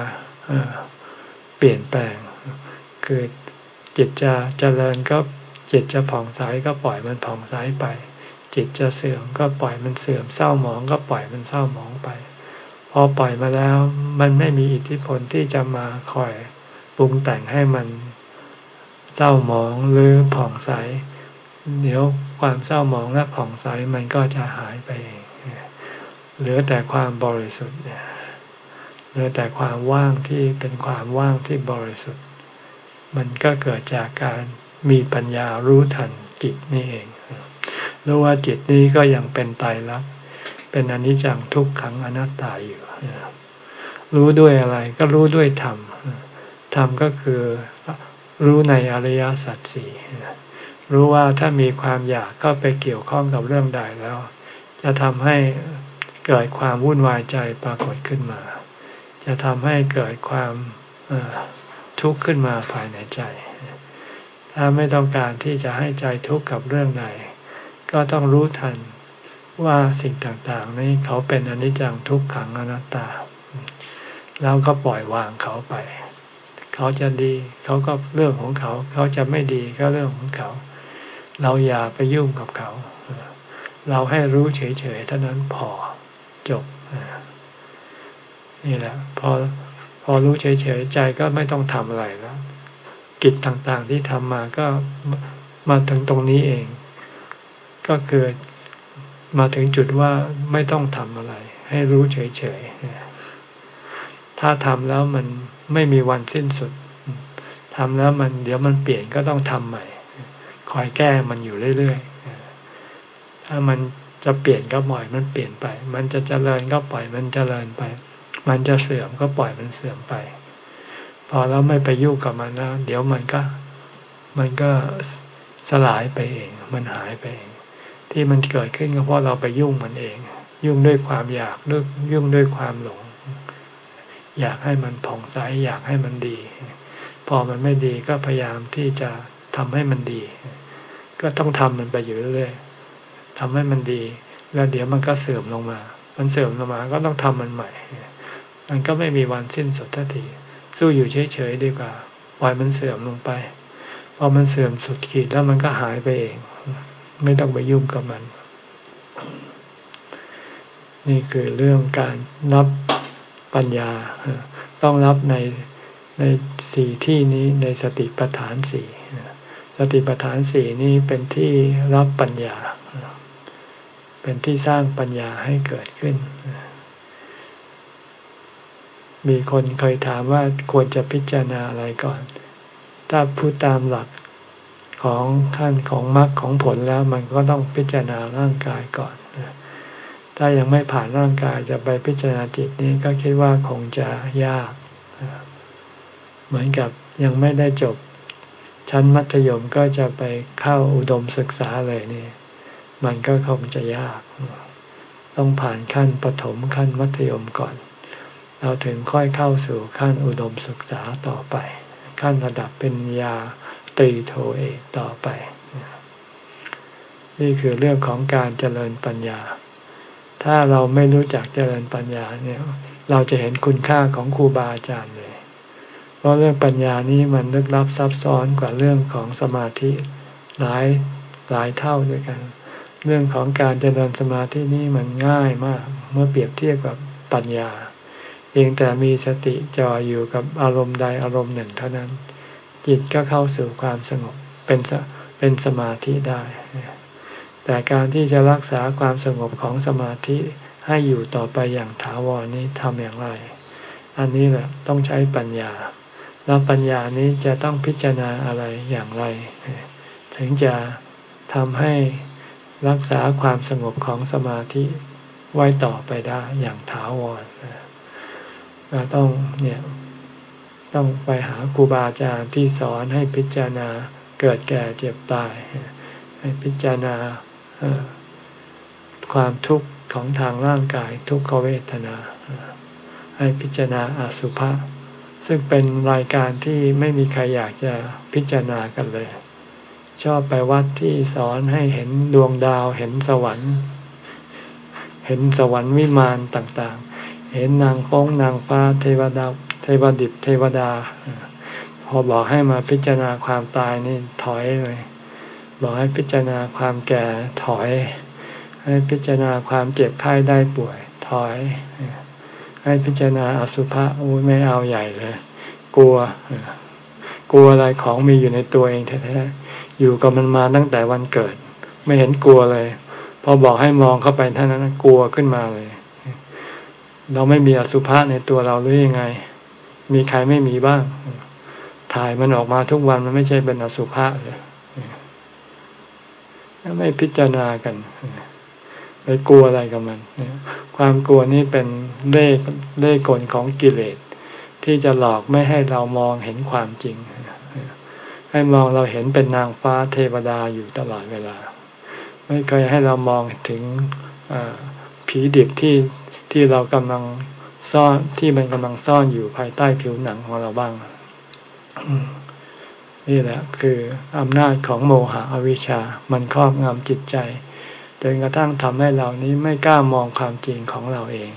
เปลี่ยนแปลง คือจิตจะเจริญก็จิตจะผ่องใสก็ปล่อยมันผ่องใสไป จิตจะเสื่อมก็ปล่อยมันเสื่อมเศร้าหมองก็ปล่อยมันเศร้าหมองไป พอปล่อยมาแล้วมันไม่มีอิทธิพลที่จะมาคอย รุงแต่งให้มันเศร้าหมองหรือผ่องใส เดี๋ยวความเศร้าหมองและผ่องใสมันก็จะหายไปเหลือแต่ความบริสุทธิ์เหลือแต่ความว่างที่เป็นความว่างที่บริสุทธิ์ มันก็เกิดจากการมีปัญญารู้ทันจิตนี่เองรู้ว่าจิตนี้ก็ยังเป็นไตรลักษณ์เป็นอนิจจังทุกขังอนัตตาอยู่รู้ด้วยอะไรก็รู้ด้วยธรรม ธรรมก็คือรู้ในอริยสัจสี่รู้ว่าถ้ามีความอยากก็ไปเกี่ยวข้องกับเรื่องใดแล้ว จะทำให้เกิดความวุ่นวายใจปรากฏขึ้นมา จะทำให้เกิดความทุกข์ขึ้นมาภายในใจ ถ้าไม่ต้องการที่จะให้ใจทุกข์กับเรื่องใดก็ต้องรู้ทันว่าสิ่งต่างๆ นี้เขาเป็นอนิจจังทุกขังอนัตตา แล้วก็ปล่อยวางเขาไป เขาจะดีเขาก็เรื่องของเขา เขาจะไม่ดีก็เรื่องของเขา เราอย่าไปยุ่งกับเขา เราให้รู้เฉยๆเท่านั้นพอจบนี่แหละ พอพอรู้เฉยๆใจก็ไม่ต้องทำอะไรแล้วกิจต่างๆที่ทำมาก็มาถึงตรงนี้เอง ก็คือมาถึงจุดว่าไม่ต้องทำอะไร ให้รู้เฉยๆถ้าทำแล้วมัน ไม่มีวันสิ้นสุดทำแล้วมันเดี๋ยวมันเปลี่ยนก็ต้องทำใหม่ คอยแก้มันอยู่เรื่อยๆ ถ้ามันจะเปลี่ยนก็ปล่อยมันเปลี่ยนไป มันจะเจริญก็ปล่อยมันเจริญไป มันจะเสื่อมก็ปล่อยมันเสื่อมไป พอเราไม่ไปยุ่งกับมันแล้ว เดี๋ยวมันก็ มันก็สลายไปเอง มันหายไปเอง ที่มันเกิดขึ้นก็เพราะเราไปยุ่งมันเอง ยุ่งด้วยความอยากเลือกยุ่งด้วยความหลง อยากให้มันผ่องใสอยากให้มันดี พอมันไม่ดีก็พยายามที่จะทำให้มันดี ก็ต้องทำมันไปอยู่เรื่อยๆทำให้มันดี แล้วเดี๋ยวมันก็เสื่อมลงมา มันเสื่อมลงมาก็ต้องทำมันใหม่ มันก็ไม่มีวันสิ้นสุดทันทีสู้อยู่เฉยๆดีกว่าปล่อยมันเสื่อมลงไป พอมันเสื่อมสุดขีดแล้วมันก็หายไปเอง ไม่ต้องไปยุ่งกับมัน นี่คือเรื่องการนับ ปัญญา ต้องรับในในสี่ที่นี้ในสติปัฏฐานสี่สติปัฏฐานสี่นี้เป็นที่รับปัญญา เป็นที่สร้างปัญญาให้เกิดขึ้น มีคนเคยถามว่าควรจะพิจารณาอะไรก่อน ถ้าพูดตามหลักของขั้นของมรรคของผลแล้วมันก็ต้องพิจารณาร่างกายก่อน ถ้ายังไม่ผ่านร่างกายจะไปพิจารณาจิตนี้ก็คิดว่าคงจะยาก เหมือนกับยังไม่ได้จบ ชั้นมัธยมก็จะไปเข้าอุดมศึกษาเลยนี่ มันก็คงจะยาก ต้องผ่านขั้นปฐมขั้นมัธยมก่อน เราถึงค่อยเข้าสู่ขั้นอุดมศึกษาต่อไป ขั้นระดับเป็นยาตรีโทเอกต่อไป นี่คือเรื่องของการเจริญปัญญา ถ้าเราไม่รู้จักเจริญปัญญาเนี่ย เราจะเห็นคุณค่าของครูบาอาจารย์เลย เพราะเรื่องปัญญานี้มันลึกลับซับซ้อนกว่าเรื่องของสมาธิหลายหลายเท่าด้วยกัน เรื่องของการเจริญสมาธินี่มันง่ายมาก เมื่อเปรียบเทียบกับปัญญา เพียงแต่มีสติจ่ออยู่กับอารมณ์ใดอารมณ์หนึ่งเท่านั้น จิตก็เข้าสู่ความสงบเป็นเป็นสมาธิได้ แต่การที่จะรักษาความสงบของสมาธิให้อยู่ต่อไปอย่างถาวรนี้ทำอย่างไร อันนี้แหละต้องใช้ปัญญา แล้วปัญญานี้จะต้องพิจารณาอะไรอย่างไร ถึงจะทำให้รักษาความสงบของสมาธิไว้ต่อไปได้อย่างถาวรเราต้องเนี่ยต้องไปหาครูบาอาจารย์ที่สอนให้พิจารณาเกิดแก่เจ็บตาย ให้พิจารณา ความทุกข์ของทางร่างกายทุกขเวทนา ให้พิจารณาอสุภะซึ่งเป็นรายการที่ไม่มีใครอยากจะพิจารณากันเลย ชอบไปวัดที่สอนให้เห็นดวงดาวเห็นสวรรค์ เห็นสวรรค์วิมานต่างๆ เห็นนางฟ้องนางฟ้าเทวดาเทวดิบเทวดา พอบอกให้มาพิจารณาความตายนี่ถอยเลย บอกให้พิจารณาความแก่ถอย ให้พิจารณาความเจ็บไข้ได้ป่วยถอย ให้พิจารณาอสุภะอุ้ยไม่เอาใหญ่เลย กลัว กลัวอะไรของมีอยู่ในตัวเองแท้ๆอยู่กับมันมาตั้งแต่วันเกิด ไม่เห็นกลัวเลย พอบอกให้มองเข้าไปเท่านั้นกลัวขึ้นมาเลย เราไม่มีอสุภะในตัวเราหรือยังไง มีใครไม่มีบ้าง ถ่ายมันออกมาทุกวันมันไม่ใช่เป็นอสุภะเลย ไม่พิจารณากันไปกลัวอะไรกับมันความกลัวนี่เป็นเล่เล่กลของกิเลส ที่จะหลอกไม่ให้เรามองเห็นความจริง ให้มองเราเห็นเป็นนางฟ้าเทวดาอยู่ตลอดเวลา ไม่เคยให้เรามองถึงผีดิบที่ที่เรากำลังซ่อนที่มันกำลังซ่อนอยู่ภายใต้ผิวหนังของเราบ้าง นี่แหละคืออำนาจของโมหะอวิชชา มันครอบงำจิตใจจนกระทั่งทำให้เรานี้ไม่กล้ามองความจริงของเราเอง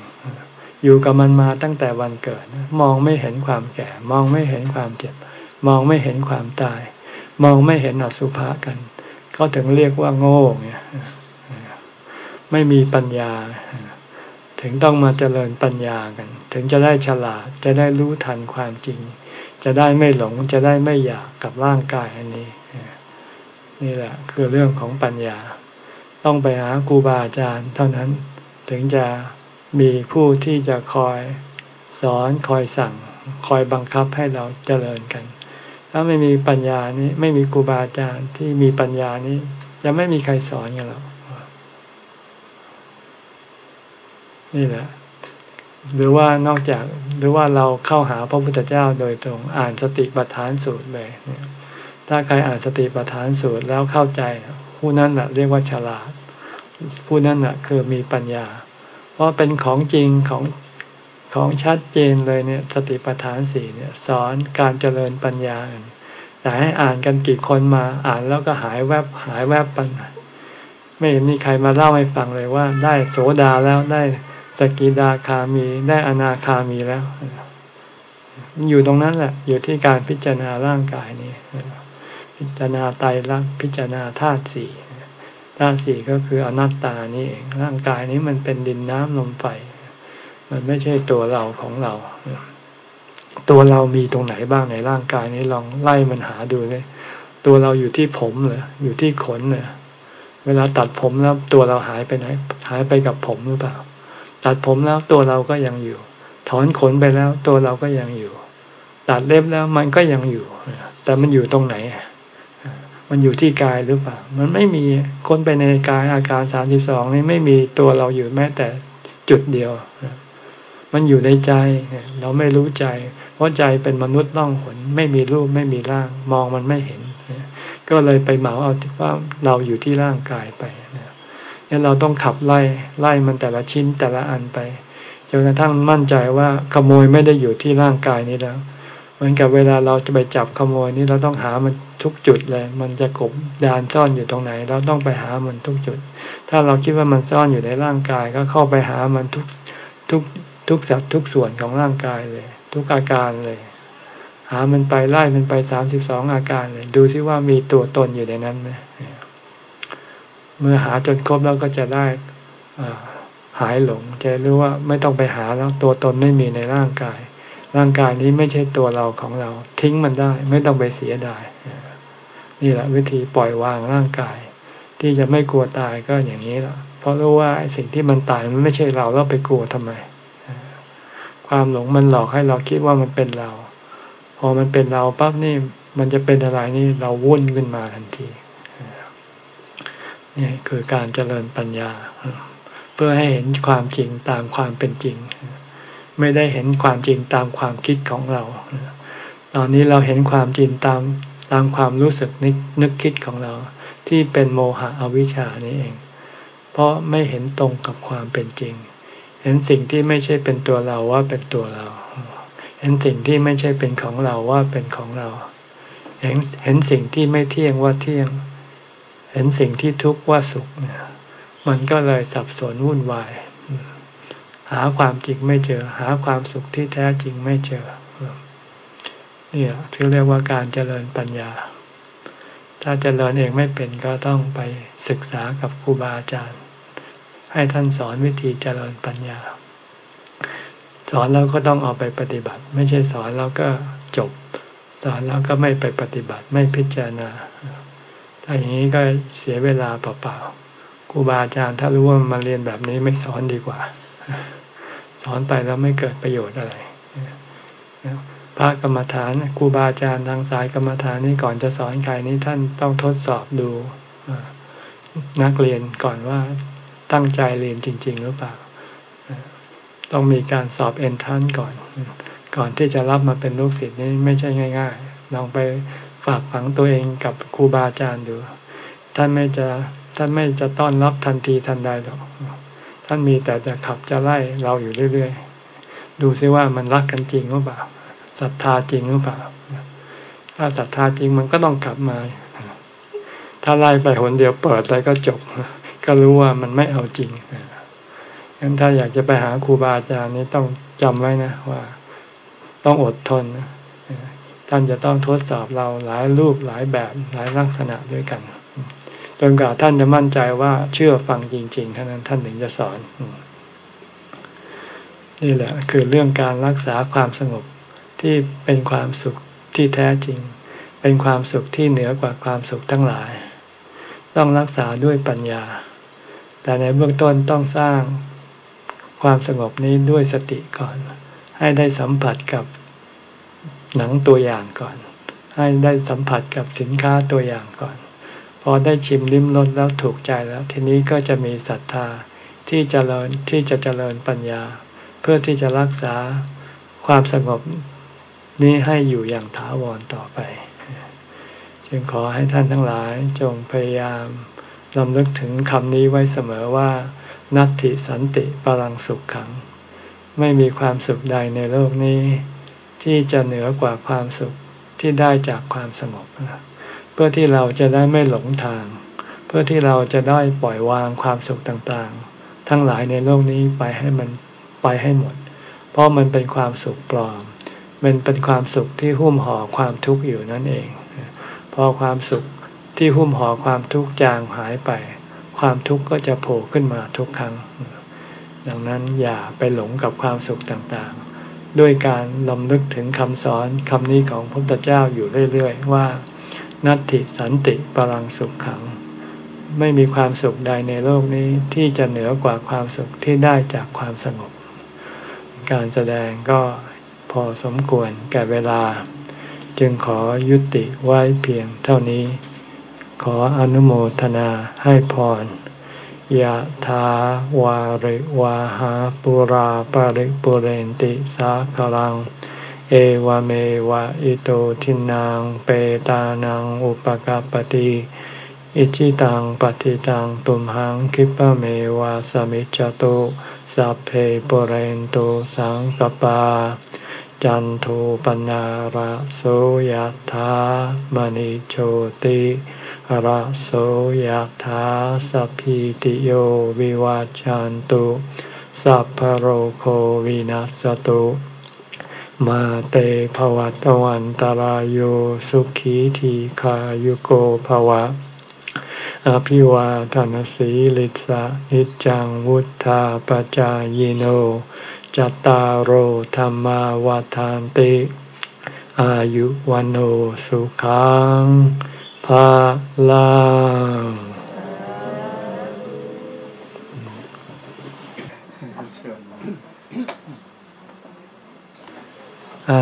อยู่กับมันมาตั้งแต่วันเกิด มองไม่เห็นความแก่ มองไม่เห็นความเจ็บ มองไม่เห็นความตาย มองไม่เห็นอสุภะกันเขาถึงเรียกว่าโง่เนี่ยไม่มีปัญญา ถึงต้องมาเจริญปัญญากัน ถึงจะได้ฉลาดจะได้รู้ทันความจริง จะได้ไม่หลงจะได้ไม่อยากกับร่างกายอันนี้ นี่แหละคือเรื่องของปัญญา ต้องไปหาครูบาอาจารย์เท่านั้นถึงจะมีผู้ที่จะคอยสอนคอยสั่ง คอยบังคับให้เราเจริญกัน ถ้าไม่มีปัญญานี้ไม่มีครูบาอาจารย์ที่มีปัญญานี้จะไม่มีใครสอนกันหรอกนี่แหละ หรือว่านอกจากหรือว่าเราเข้าหาพระพุทธเจ้าโดยตรงอ่านสติปัฏฐานสูตรเลยถ้าใครอ่านสติปัฏฐานสูตรแล้วเข้าใจผู้นั้นแหะเรียกว่าฉลาด ผู้นั้นแหะคือมีปัญญา เพราะเป็นของจริงของของชัดเจนเลยเนี่ยสติปัฏฐานสี่เนี่ยสอนการเจริญปัญญาแต่ให้อ่านกันกี่คนมาอ่านแล้วก็หายแวบหายแวบไปไม่เห็นมีใครมาเล่าให้ฟังเลยว่า ได้โสดาแล้วได้ สกิดาคามีได้อนาคามีแล้ว อยู่ตรงนั้นแหละ อยู่ที่การพิจารณาร่างกายนี้ พิจารณาไตรลักษณ์พิจารณาธาตุสี่ธาตุสี่ก็คืออนัตตานี่เองร่างกายนี้มันเป็นดินน้ำลมไฟมันไม่ใช่ตัวเราของเรา ตัวเรามีตรงไหนบ้างในร่างกายนี้ลองไล่มันหาดูเลยตัวเราอยู่ที่ผมเหรออยู่ที่ขนเหรอเวลาตัดผมแล้วตัวเราหายไปไหนหายไปกับผมหรือเปล่า ตัดผมแล้วตัวเราก็ยังอยู่ ถอนขนไปแล้วตัวเราก็ยังอยู่ ตัดเล็บแล้วมันก็ยังอยู่ แต่มันอยู่ตรงไหน มันอยู่ที่กายหรือเปล่า มันไม่มีคนไปในกายอาการสามสิบสองนี่ไม่มีตัวเราอยู่แม้แต่จุดเดียว มันอยู่ในใจ เราไม่รู้ใจ เพราะใจเป็นมนุษย์ล่องหนไม่มีรูปไม่มีร่าง มองมันไม่เห็น ก็เลยไปเหมาเอาว่าเราอยู่ที่ร่างกายไป งั้นเราต้องขับไล่ไล่มันแต่ละชิ้นแต่ละอันไปจนกระทั่งมั่นใจว่าขโมยไม่ได้อยู่ที่ร่างกายนี้แล้ว เหมือนกับเวลาเราจะไปจับขโมยนี่เราต้องหามันทุกจุดเลย มันจะกบดานซ่อนอยู่ตรงไหน เราต้องไปหามันทุกจุด ถ้าเราคิดว่ามันซ่อนอยู่ในร่างกายก็เข้าไปหามันทุกทุกทุกสัดทุกส่วนของร่างกายเลย ทุกอาการเลย หามันไปไล่มันไปสามสิบสองอาการเลย ดูซิว่ามีตัวตนอยู่ในนั้นไหม เมื่อหาจนครบแล้วก็จะได้หายหลงจะรู้ว่าไม่ต้องไปหาแล้วตัวตนไม่มีในร่างกาย ร่างกายนี้ไม่ใช่ตัวเราของเรา ทิ้งมันได้ ไม่ต้องไปเสียดายนี่แหละวิธีปล่อยวางร่างกาย ที่จะไม่กลัวตายก็อย่างนี้แหละเพราะรู้ว่าสิ่งที่มันตายมันไม่ใช่เราเราไปกลัวทำไม ความหลงมันหลอกให้เราคิดว่ามันเป็นเรา พอมันเป็นเราปั๊บนี่มันจะเป็นอะไรนี่เราวุ่นขึ้นมาทันที นี่คือการเจริญปัญญา เพื่อให้เห็นความจริงตามความเป็นจริง ไม่ได้เห็นความจริงตามความคิดของเรา ตอนนี้เราเห็นความจริงตามตามความรู้สึกนึกนึกคิดของเรา ที่เป็นโมหะอวิชชานี่เอง เพราะไม่เห็นตรงกับความเป็นจริง เห็นสิ่งที่ไม่ใช่เป็นตัวเราว่าเป็นตัวเรา เห็นสิ่งที่ไม่ใช่เป็นของเราว่าเป็นของเรา เห็นเห็นสิ่งที่ไม่เที่ยงว่าเที่ยง เห็นสิ่งที่ทุกข์ว่าสุขเนี่ยมันก็เลยสับสนวุ่นวาย หาความจริงไม่เจอ หาความสุขที่แท้จริงไม่เจอนี่ที่เรียกว่าการเจริญปัญญา ถ้าเจริญเองไม่เป็นก็ต้องไปศึกษากับครูบาอาจารย์ ให้ท่านสอนวิธีเจริญปัญญา สอนแล้วก็ต้องเอาไปปฏิบัติ ไม่ใช่สอนแล้วก็จบ สอนแล้วก็ไม่ไปปฏิบัติไม่พิจารณา ถ้าอย่างนี้ก็เสียเวลาเปล่าๆครูบาอาจารย์ถ้ารู้ว่ามาเรียนแบบนี้ไม่สอนดีกว่า สอนไปแล้วไม่เกิดประโยชน์อะไรพระกรรมฐานครูบาอาจารย์ทางสายกรรมฐานนี่ก่อนจะสอนใครนี่ท่านต้องทดสอบดูนักเรียนก่อนว่าตั้งใจเรียนจริง ๆ หรือเปล่า ต้องมีการสอบเอนทันก่อน ก่อนที่จะรับมาเป็นลูกศิษย์นี่ไม่ใช่ง่าย ๆ ลองไป ฝากฝังตัวเองกับครูบาอาจารย์ดู ท่านไม่จะท่านไม่จะต้อนรับทันทีทันใดหรอก ท่านมีแต่จะขับจะไล่เราอยู่เรื่อยๆ ดูซิว่ามันรักกันจริงหรือเปล่าศรัทธาจริงหรือเปล่า ถ้าศรัทธาจริงมันก็ต้องกลับมา ถ้าไล่ไปหนเดียวเปิดอะไรก็จบ ก็รู้ว่ามันไม่เอาจริงงั้นถ้าอยากจะไปหาครูบาอาจารย์นี่ต้องจำไว้นะว่า ต้องอดทน ท่านจะต้องทดสอบเราหลายรูปหลายแบบหลายลักษณะด้วยกัน จนกว่าท่านจะมั่นใจว่าเชื่อฟังจริงๆเท่านั้นท่านถึงจะสอน นี่แหละ คือเรื่องการรักษาความสงบที่เป็นความสุขที่แท้จริง เป็นความสุขที่เหนือกว่าความสุขทั้งหลาย ต้องรักษาด้วยปัญญา แต่ในเบื้องต้นต้องสร้างความสงบนี้ด้วยสติก่อน ให้ได้สัมผัสกับ หนังตัวอย่างก่อน ให้ได้สัมผัสกับสินค้าตัวอย่างก่อน พอได้ชิมลิ้มรสแล้วถูกใจแล้ว ทีนี้ก็จะมีศรัทธาที่จเจริญที่จะเจริญปัญญา เพื่อที่จะรักษาความสงบนี้ให้อยู่อย่างถาวรต่อไป จึงขอให้ท่านทั้งหลายจงพยายามลำลึกถึงคำนี้ไว้เสมอว่า นัตติสันติปรังสุขขัง ไม่มีความสุขใดในโลกนี้ ที่จะเหนือกว่าความสุขที่ได้จากความสงบเพื่อที่เราจะได้ไม่หลงทาง เพื่อที่เราจะได้ปล่อยวางความสุขต่างๆ ทั้งหลายในโลกนี้ไปให้มันไปให้หมด เพราะมันเป็นความสุขปลอม มันเป็นความสุขที่หุ้มห่อความทุกข์อยู่นั่นเอง พอความสุขที่หุ้มห่อความทุกข์จางหายไป ความทุกข์ก็จะโผล่ขึ้นมาทุกครั้ง ดังนั้นอย่าไปหลงกับความสุขต่างๆ ด้วยการลำลึกถึงคำสอนคำนี้ของพระพุทธเจ้าอยู่เรื่อย ๆ ว่า นัตติสันติปรังสุขขัง ไม่มีความสุขใดในโลกนี้ที่จะเหนือกว่าความสุขที่ได้จากความสงบ การแสดงก็พอสมควรแก่เวลา จึงขอยุติไว้เพียงเท่านี้ ขออนุโมทนาให้พร ยะถาวาริวาหาปุราปาริปุเรนติสาคลัง เอวเมวะอิโตทินังเปตานังอุปกาปติอิจิตังปฏิตังตุมหังคิปะเมวะสมิจจตุสัพเพปุเรนตุสังกปา จันโทปนาระโสยธามณิโชติ ระโสยธาสัพพิติโยวิวาจันตุสัพพโรโควินัสตุมาเตภวัตวันตารโยสุขีทีขายุโกภวะ อภิวาทานสีลิสะนิจังวุธาปจายโน จตารโหธรรมาวาทานติ อายุวันโอสุขัง ภาลัง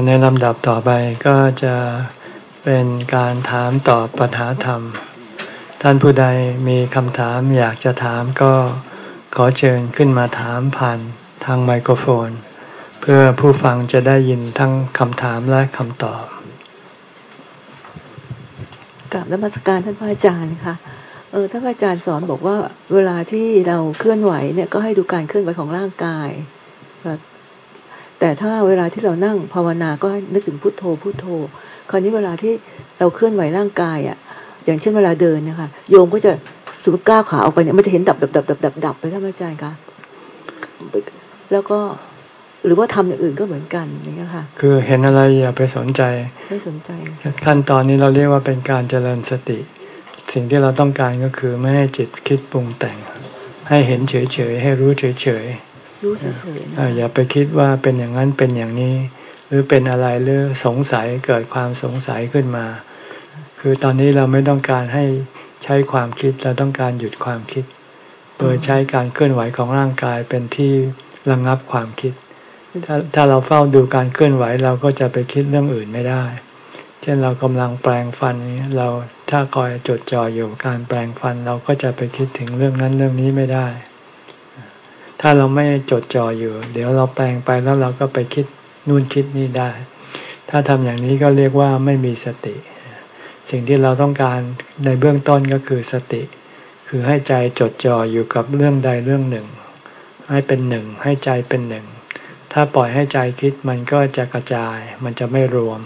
ในลำดับต่อไปก็จะเป็นการถามตอบปัญหาธรรม ท่านผู้ใดมีคำถามอยากจะถามก็ขอเชิญขึ้นมาถามผ่านทางไมโครโฟน เพื่อผู้ฟังจะได้ยินทั้งคำถามและคำตอบ กลับนมัสการท่านพระอาจารย์ค่ะ เออท่านพระอาจารย์สอนบอกว่า เวลาที่เราเคลื่อนไหวเนี่ยก็ให้ดูการเคลื่อนไหวของร่างกาย แต่ถ้าเวลาที่เรานั่งภาวนาก็นึกถึงพุทโธพุทโธ คราวนี้เวลาที่เราเคลื่อนไหวร่างกายอะ อย่างเช่นเวลาเดินนะคะโยมก็จะสุดก้าวขาออกไปเนี่ยมันจะเห็นดับดับดับดับดับดับไปท่านอาจารย์คะแล้วก็ หรือว่าทำอย่างอื่นก็เหมือนกันอย่างนี้ค่ะ คือเห็นอะไรอย่าไปสนใจไม่สนใจ ขั้นตอนนี้เราเรียกว่าเป็นการเจริญสติ สิ่งที่เราต้องการก็คือไม่ให้จิตคิดปรุงแต่ง ให้เห็นเฉยๆให้รู้เฉยๆรู้เฉยๆอย่าไปคิดว่าเป็นอย่างนั้นเป็นอย่างนี้ หรือเป็นอะไรหรือสงสัยเกิดความสงสัยขึ้นมา คือตอนนี้เราไม่ต้องการให้ใช้ความคิดเราต้องการหยุดความคิด โดยใช้การเคลื่อนไหวของร่างกายเป็นที่ระงับความคิด ถ้าถ้าเราเฝ้าดูการเคลื่อนไหวเราก็จะไปคิดเรื่องอื่นไม่ได้ เช่นเรากำลังแปลงฟันนี้เราถ้าคอยจดจ่ออยู่การแปลงฟันเราก็จะไปคิดถึงเรื่องนั้นเรื่องนี้ไม่ได้ ถ้าเราไม่จดจ่ออยู่ เดี๋ยวเราแปลงไปแล้วเราก็ไปคิดนู่นคิดนี่ได้ ถ้าทำอย่างนี้ก็เรียกว่าไม่มีสติ สิ่งที่เราต้องการในเบื้องต้นก็คือสติ คือให้ใจจดจ่ออยู่กับเรื่องใดเรื่องหนึ่ง ให้เป็นหนึ่งให้ใจเป็นหนึ่ง ถ้าปล่อยให้ใจคิดมันก็จะกระจาย มันจะไม่รวม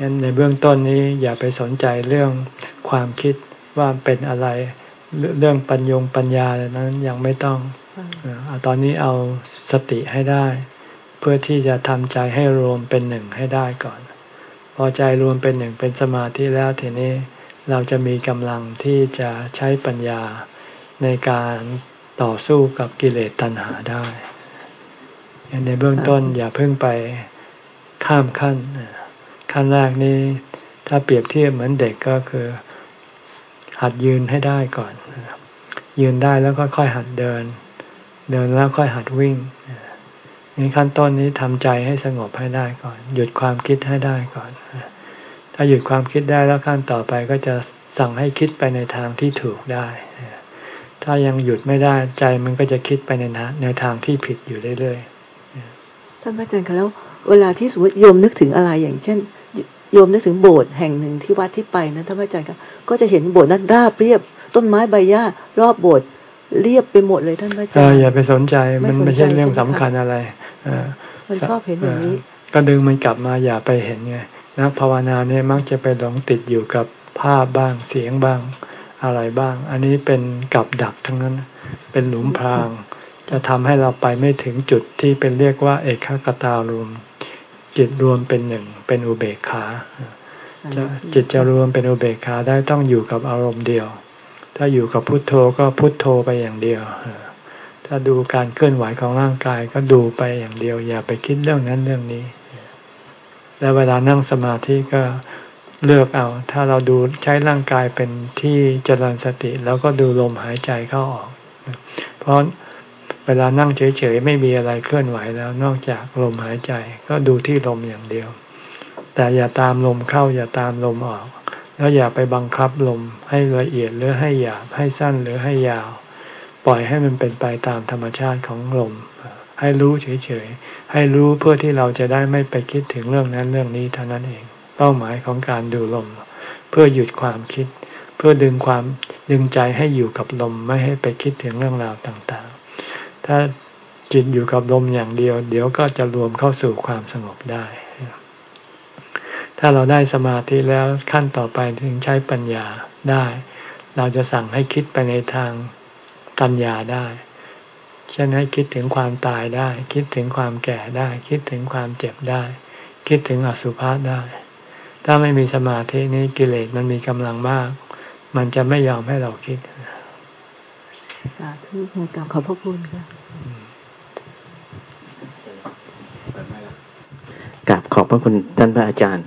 ยันในเบื้องต้นนี้อย่าไปสนใจเรื่องความคิดว่าเป็นอะไร เรื่องปัญญงปัญญาอะไรนั้นยังไม่ต้องอตอนนี้เอาสติให้ได้ เพื่อที่จะทำใจให้รวมเป็นหนึ่งให้ได้ก่อน พอใจรวมเป็นหนึ่งเป็นสมาธิแล้วทีนี้เราจะมีกำลังที่จะใช้ปัญญาในการต่อสู้กับกิเลสตัณหาได้ ในเบื้องต้นอย่าเพิ่งไปข้ามขั้น ขั้นแรกนี้ ถ้าเปรียบเทียบเหมือนเด็กก็คือ หัดยืนให้ได้ก่อน ยืนได้แล้วก็ค่อยหัดเดิน เดินแล้วค่อยหัดวิ่งนี่ขั้นต้นนี้ทำใจให้สงบให้ได้ก่อน หยุดความคิดให้ได้ก่อน ถ้าหยุดความคิดได้แล้วขั้นต่อไปก็จะสั่งให้คิดไปในทางที่ถูกได้ ถ้ายังหยุดไม่ได้ใจมันก็จะคิดไปในในทางที่ผิดอยู่เรื่อยๆ ท่านพระอาจารย์คะแล้วเวลาที่สมมติโยมนึกถึงอะไรอย่างเช่น โยมนึกถึงโบสถ์แห่งหนึ่งที่วัดที่ไปนะท่านพระอาจารย์ครับก็จะเห็นโบสถ์นั้นราบเรียบ ต้นไม้ใบหญ้ารอบโบสถ์เรียบไปหมดเลยท่านพระอาจารย์อย่าไปสนใจมันไม่ใช่เรื่องสำคัญอะไรมันชอบเห็นอย่างนี้ ก็ดึงมันกลับมาอย่าไปเห็นไงนักภาวนาเนี่ยมักจะไปหลงติดอยู่กับภาพบ้างเสียงบ้างอะไรบ้าง อันนี้เป็นกับดักทั้งนั้น เป็นหลุมพราง จะทำให้เราไปไม่ถึงจุดที่เป็นเรียกว่า เอกขตารวม จิตรวมเป็นหนึ่งเป็นอุเบกขาจะจิตจะรวมเป็นอุเบกขาได้ต้องอยู่กับอารมณ์เดียว ถ้าอยู่กับพุทโธก็พุทโธไปอย่างเดียว ถ้าดูการเคลื่อนไหวของร่างกายก็ดูไปอย่างเดียว อย่าไปคิดเรื่องนั้นเรื่องนี้ แล้วเวลานั่งสมาธิก็เลือกเอา ถ้าเราดูใช้ร่างกายเป็นที่เจริญสติ แล้วก็ดูลมหายใจเข้าออก เพราะ เวลานั่งเฉยๆไม่มีอะไรเคลื่อนไหวแล้วนอกจากลมหายใจก็ดูที่ลมอย่างเดียว แต่อย่าตามลมเข้าอย่าตามลมออก แล้วอย่าไปบังคับลมให้ละเอียดหรือให้หยาบให้สั้นหรือให้ยาว ปล่อยให้มันเป็นไปตามธรรมชาติของลม ให้รู้เฉยๆให้รู้เพื่อที่เราจะได้ไม่ไปคิดถึงเรื่องนั้นเรื่องนี้เท่านั้นเอง เป้าหมายของการดูลม เพื่อหยุดความคิด เพื่อดึงความดึงใจให้อยู่กับลมไม่ให้ไปคิดถึงเรื่องราวต่าง ถ้าจิตอยู่กับลมอย่างเดียว เดี๋ยวก็จะรวมเข้าสู่ความสงบได้ ถ้าเราได้สมาธิแล้วขั้นต่อไปถึงใช้ปัญญาได้ เราจะสั่งให้คิดไปในทางปัญญาได้ เช่นให้คิดถึงความตายได้ คิดถึงความแก่ได้ คิดถึงความเจ็บได้ คิดถึงอสุภะได้ ถ้าไม่มีสมาธินี้กิเลสมันมีกำลังมาก มันจะไม่ยอมให้เราคิดสาธุขอบพระคุณค่ะ กับขอบพระคุณท่านพระอาจารย์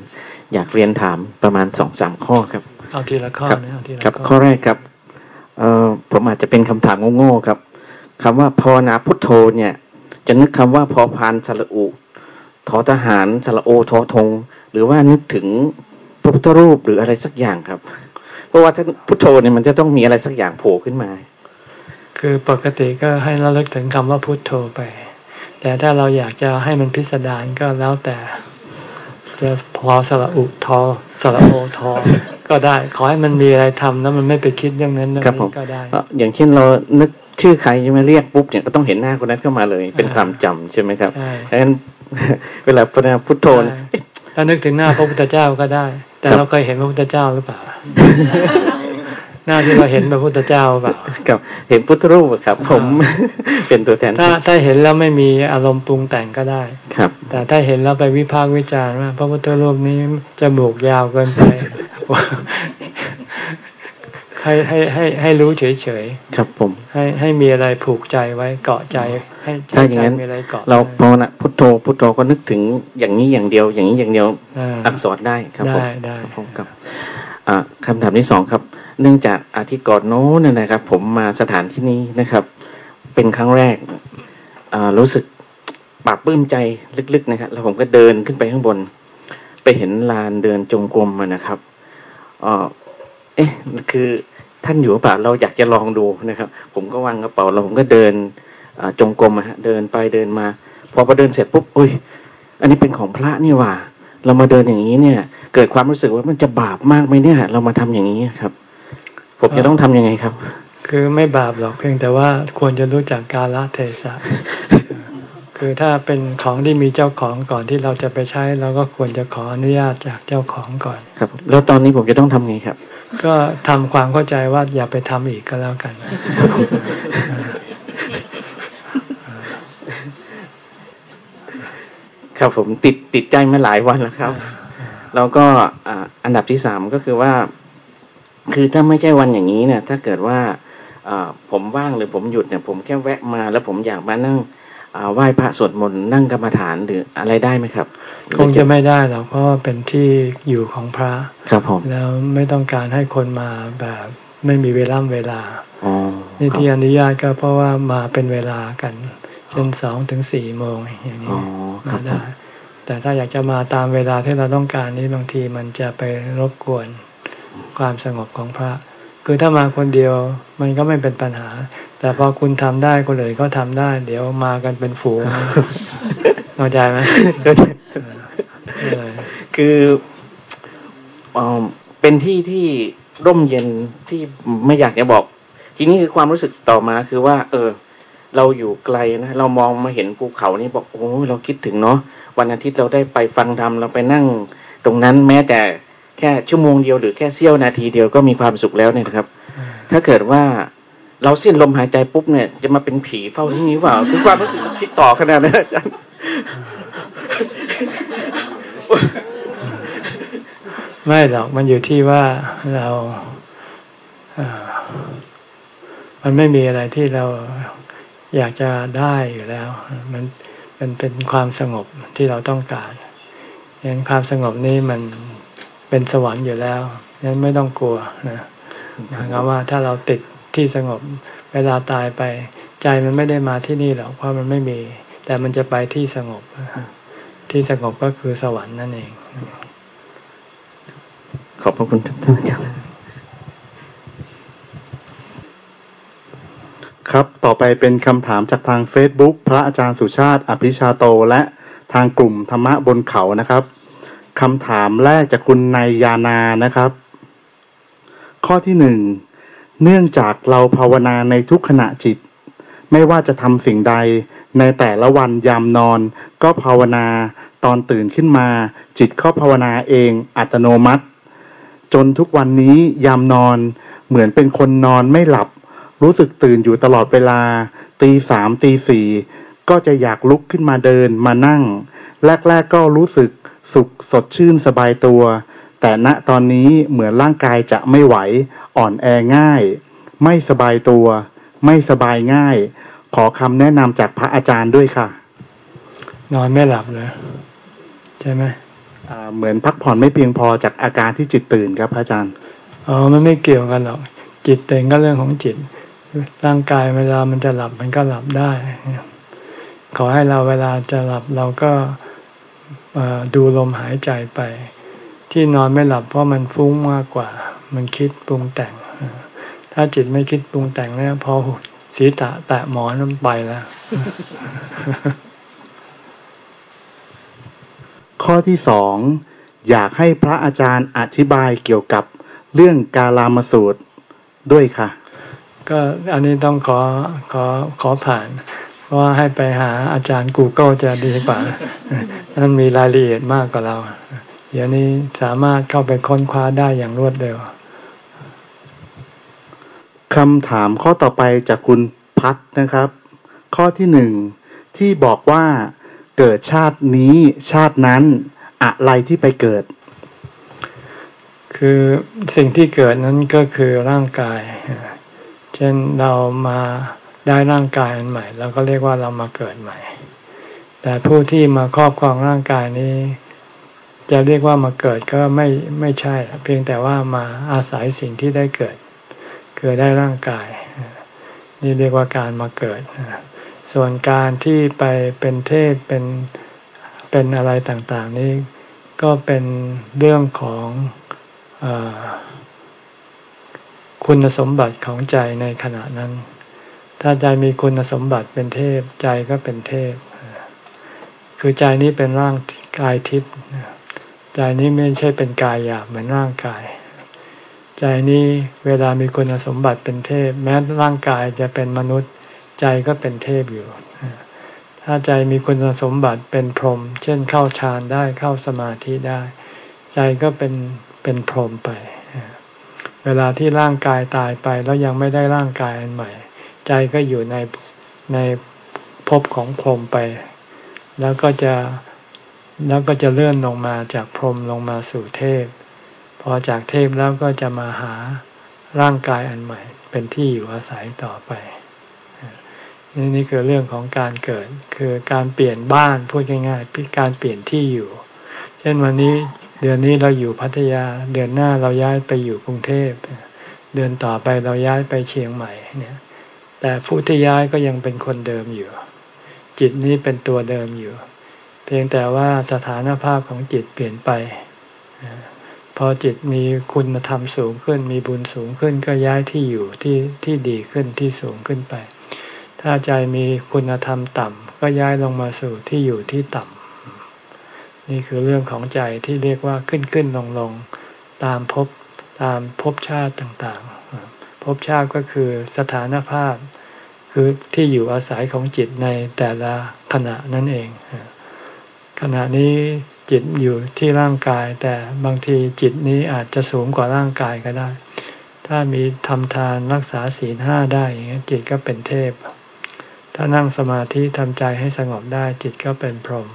อยากเรียนถามประมาณสองสามข้อครับเอาทีละข้อนะเอาทีละข้อข้อแรกครับเอ่อผมอาจจะเป็นคำถามโง่ๆครับคำว่าภาวนาพุทโธเนี่ย จะนึกคำว่าพอพานสระอุทอทหารสระโอทอทง หรือว่านึกถึงพระพุทธรูปหรืออะไรสักอย่างครับ เพราะว่าถ้าพุทโธเนี่ยมันจะต้องมีอะไรสักอย่างโผล่ขึ้นมา คือปกติก็ให้ระลึกถึงคำว่าพุทโธไป แต่ถ้าเราอยากจะให้มันพิสดารก็แล้วแต่ จะพอสระอุทอสระโอทอก็ได้ ขอให้มันมีอะไรทำแล้วมันไม่ไปคิดเรื่องนั้นเรื่องนี้ก็ได้ อย่างเช่นเรานึกชื่อใครจะมาเรียกปุ๊บเนี่ยก็ต้องเห็นหน้าคนนั้นเข้ามาเลยเป็นความจำใช่ไหมครับดังนั้นเวลาพระพุทโธถ้านึกถึงหน้าพระพุทธเจ้าก็ได้ แต่เราเคยเห็นพระพุทธเจ้าหรือเปล่า หน้าที่เราเห็นพระพุทธเจ้าแบบกับเห็นพุทธรูปครับ ผมเป็นตัวแทน ถ้าถ้าเห็นแล้วไม่มีอารมณ์ปรุงแต่งก็ได้ ครับ แต่ถ้าเห็นแล้วไปวิพากษ์วิจารณ์ว่า พระพุทธรูปนี้จะมูกยาวเกินไปให้ให้ให้ให้รู้เฉยๆ ครับผม ให้ให้มีอะไรผูกใจไว้เกาะใจ ให้ถ้าอย่างนั้นเราพอนะพุทโธพุทโธก็นึกถึงอย่างนี้อย่างเดียว อย่างนี้อย่างเดียว อักษรได้ครับผมได้ผมกับคำถามที่สองครับ เนื่องจากอาทิตย์ก่อนโน้นนะครับ ผมมาสถานที่นี้นะครับ เป็นครั้งแรกรู้สึกปราบปลื้มใจลึกๆนะครับ แล้วผมก็เดินขึ้นไปข้างบน ไปเห็นลานเดินจงกรมนะครับเอ๊ะคือท่านอยู่ป่ะเราอยากจะลองดูนะครับ ผมก็วางกระเป๋าแล้วผมก็เดินจงกรมฮะเดินไปเดินมา พอพอเดินเสร็จปุ๊บอุ้ยอันนี้เป็นของพระนี่ว่า เรามาเดินอย่างนี้เนี่ย เกิดความรู้สึกว่ามันจะบาปมากไหมเนี่ย เรามาทำอย่างนี้ครับ ผมจะต้องทํำยังไงครับ คือไม่บาปหรอกเพียงแต่ว่าควรจะรู้จักกาลเทศะคือถ้าเป็นของที่มีเจ้าของก่อนที่เราจะไปใช้เราก็ควรจะขออนุญาตจากเจ้าของก่อนครับ แล้วตอนนี้ผมจะต้องทำไงครับ ก็ทำความเข้าใจว่าอย่าไปทำอีกก็แล้วกันครับผมติดติดใจมาหลายวันแล้วครับ แล้วก็อันดับที่สามก็คือว่า คือถ้าไม่ใช่วันอย่างนี้เนี่ยถ้าเกิดว่าผมว่างหรือผมหยุดเนี่ยผมแค่แวะมา แล้วผมอยากมานั่งไหว้พระสวดมนต์นั่งกรรมฐานหรืออะไรได้ไหมครับ คงจะไม่ได้หรอกเพราะเป็นที่อยู่ของพระครับผมแล้วไม่ต้องการให้คนมาแบบไม่มีเวลาเวลานี่ที่อนุญาตก็เพราะว่ามาเป็นเวลากันเช่นสองถึงสี่โมงอย่างนี้มาได้แต่ถ้าอยากจะมาตามเวลาที่เราต้องการนี้บางทีมันจะไปรบกวน ความสงบของพระ คือถ้ามาคนเดียวมันก็ไม่เป็นปัญหา แต่พอคุณทำได้คนอื่นก็ทำได้ เดี๋ยวมากันเป็นฝูงเข้าใจไหมก็คือเป็นที่ที่ร่มเย็นที่ไม่อยากจะบอก ทีนี้คือความรู้สึกต่อมาคือว่า เออ เราอยู่ไกลนะเรามองมาเห็นภูเขานี่บอกโอ้เราคิดถึงเนาะวันอาทิตย์เราได้ไปฟังธรรมเราไปนั่ง ตรงนั้นแม้แต่ แค่ชั่วโมงเดียวหรือแค่เสี้ยวนาทีเดียวก็มีความสุขแล้วเนี่ยครับ ถ้าเกิดว่าเราสิ้นลมหายใจปุ๊บเนี่ย จะมาเป็นผีเฝ้าที่นี้ว่าคือความรู้สึกคิดต่อขนาดนั้นอาจารย์ไม่หรอกมันอยู่ที่ว่าเรามันไม่มีอะไรที่เราอยากจะได้อยู่แล้ว มันมันเป็นความสงบที่เราต้องการเห็นความสงบนี้มัน เป็นสวรรค์อยู่แล้วนั้นไม่ต้องกลัวนะหมายความว่าถ้าเราติดที่สงบเวลาตายไปใจมันไม่ได้มาที่นี่หรอกเพราะมันไม่มี แต่มันจะไปที่สงบ ที่สงบก็คือสวรรค์นั่นเอง ขอบพระคุณท่านอาจารย์ครับ ต่อไปเป็นคำถามจากทาง Facebook พระอาจารย์สุชาติ อภิชาโตและทางกลุ่มธรรมะบนเขานะครับ คำถามแรกจากคุณนายยานานะครับ ข้อที่หนึ่งเนื่องจากเราภาวนาในทุกขณะจิต ไม่ว่าจะทำสิ่งใด ในแต่ละวันยามนอน ก็ภาวนาตอนตื่นขึ้นมา จิตก็ภาวนาเองอัตโนมัติ จนทุกวันนี้ยามนอน เหมือนเป็นคนนอนไม่หลับ รู้สึกตื่นอยู่ตลอดเวลา ตีสามตีสี่ก็จะอยากลุกขึ้นมาเดินมานั่ง แรกๆก็รู้สึก สุขสดชื่นสบายตัว แต่ณตอนนี้เหมือนร่างกายจะไม่ไหว อ่อนแอง่าย ไม่สบายตัว ไม่สบายง่าย ขอคำแนะนำจากพระอาจารย์ด้วยค่ะ นอนไม่หลับเลยใช่ไหมเหมือนพักผ่อนไม่เพียงพอจากอาการที่จิตตื่นครับพระอาจารย์อ๋อมันไม่เกี่ยวกันหรอก จิตตื่นก็เรื่องของจิต ร่างกายเวลามันจะหลับมันก็หลับได้ ขอให้เราเวลาจะหลับเราก็ ดูลมหายใจไป ที่นอนไม่หลับเพราะมันฟุ้งมากกว่า มันคิดปรุงแต่ง ถ้าจิตไม่คิดปรุงแต่งแล้วพอศีรษะแตะหมอนมันไปแล้ว ข้อที่สองอยากให้พระอาจารย์อธิบายเกี่ยวกับเรื่องกาลามสูตรด้วยค่ะ ก็อันนี้ต้องขอขอขอผ่านเพราะ ว่าให้ไปหาอาจารย์ Google จะดีกว่าท่านมีรายละเอียดมากกว่าเรา เดี๋ยวนี้สามารถเข้าไปค้นคว้าได้อย่างรวดเร็วคำถามข้อต่อไปจากคุณพัฒนะครับ ข้อที่หนึ่งที่บอกว่าเกิดชาตินี้ชาตินั้นอะไรที่ไปเกิด คือสิ่งที่เกิดนั้นก็คือร่างกายช่นเรามา ได้ร่างกายอันใหม่เราก็เรียกว่าเรามาเกิดใหม่ แต่ผู้ที่มาครอบครองร่างกายนี้ จะเรียกว่ามาเกิดก็ไม่ไม่ใช่ เพียงแต่ว่ามาอาศัยสิ่งที่ได้เกิดเกิดได้ร่างกาย นี่เรียกว่าการมาเกิด ส่วนการที่ไปเป็นเทพเป็นเป็นอะไรต่างๆ นี้ก็เป็นเรื่องของอคุณสมบัติของใจในขณะนั้น ถ้าใจมีคุณสมบัติเป็นเทพ ใจก็เป็นเทพ คือใจนี้เป็นร่างกายทิพย์ใจนี้ไม่ใช่เป็นกายหยาบเหมือนร่างกาย ใจนี้เวลามีคุณสมบัติเป็นเทพ แม้ร่างกายจะเป็นมนุษย์ ใจก็เป็นเทพอยู่ ถ้าใจมีคุณสมบัติเป็นพรหมเช่นเข้าฌานได้เข้าสมาธิได้ ใจก็เป็นเป็นพรหมไป เวลาที่ร่างกายตายไปแล้วยังไม่ได้ร่างกายอันใหม่ ใจก็อยู่ในในภพของพรหมไป แล้วก็จะแล้วก็จะเลื่อนลงมาจากพรหมลงมาสู่เทพ พอจากเทพแล้วก็จะมาหาร่างกายอันใหม่ เป็นที่อยู่อาศัยต่อไปนี่นี่คือเรื่องของการเกิดคือการเปลี่ยนบ้านพูดง่ายๆการเปลี่ยนที่อยู่ เช่นวันนี้เดือนนี้เราอยู่พัทยา เดือนหน้าเราย้ายไปอยู่กรุงเทพ เดือนต่อไปเราย้ายไปเชียงใหม่เนี่ย แต่ผู้ที่ย้ายก็ยังเป็นคนเดิมอยู่ จิตนี้เป็นตัวเดิมอยู่ เพียงแต่ว่าสถานภาพของจิตเปลี่ยนไป พอจิตมีคุณธรรมสูงขึ้น มีบุญสูงขึ้นก็ย้ายที่อยู่ที่ที่ดีขึ้นที่สูงขึ้นไป ถ้าใจมีคุณธรรมต่ำก็ย้ายลงมาสู่ที่อยู่ที่ต่ำนี่คือเรื่องของใจที่เรียกว่าขึ้นขึ้นลงลงตามภพตามภพชาติต่างๆภพชาติก็คือสถานภาพ คือที่อยู่อาศัยของจิตในแต่ละขณะนั่นเอง ขณะนี้จิตอยู่ที่ร่างกาย แต่บางทีจิตนี้อาจจะสูงกว่าร่างกายก็ได้ ถ้ามีทำทานรักษาศีลห้าได้อย่างนี้จิตก็เป็นเทพ ถ้านั่งสมาธิทำใจให้สงบได้จิตก็เป็นพรหม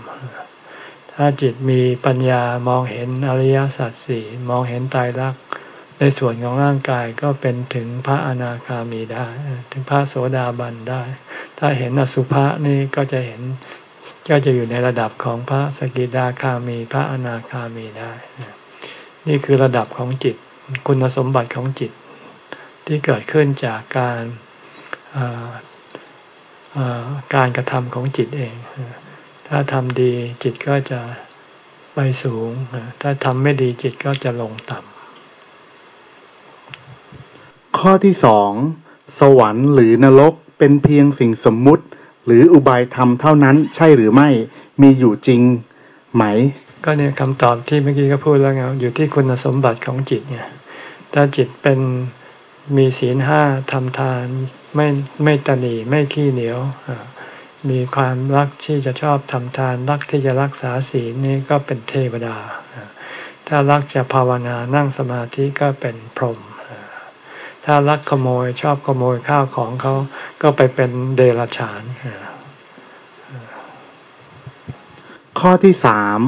ถ้าจิตมีปัญญามองเห็นอริยสัจสี่มองเห็นตายรัก ในส่วนของร่างกายก็เป็นถึงพระอนาคามีได้ ถึงพระโสดาบันได้ ถ้าเห็นอสุภะนี่ก็จะเห็นก็จะอยู่ในระดับของพระสกิดาคามีพระอนาคามีได้ นี่คือระดับของจิต คุณสมบัติของจิต ที่เกิดขึ้นจากการการกระทำของจิตเอง ถ้าทำดีจิตก็จะไปสูง ถ้าทำไม่ดีจิตก็จะลงต่ำ ข้อที่สองสวรรค์หรือนรกเป็นเพียงสิ่งสมมุติ หรืออุบายธรรมเท่านั้นใช่หรือไม่มีอยู่จริงไหม ก็เนี่ยคำตอบที่เมื่อกี้ก็พูดแล้วไงอยู่ที่คุณสมบัติของจิตเนี่ยถ้าจิตเป็นมีศีลห้าทำทานไม่ไม่ตนีไม่ขี้เหนียวมีความรักที่จะชอบทำทาน รักที่จะรักษาศีลนี่ก็เป็นเทวดา ถ้ารักจะภาวนานั่งสมาธิก็เป็นพรหม ถ้ารักขโมยชอบขโมยข้าวของเขาก็ไปเป็นเดรัจฉาน ข้อที่สาม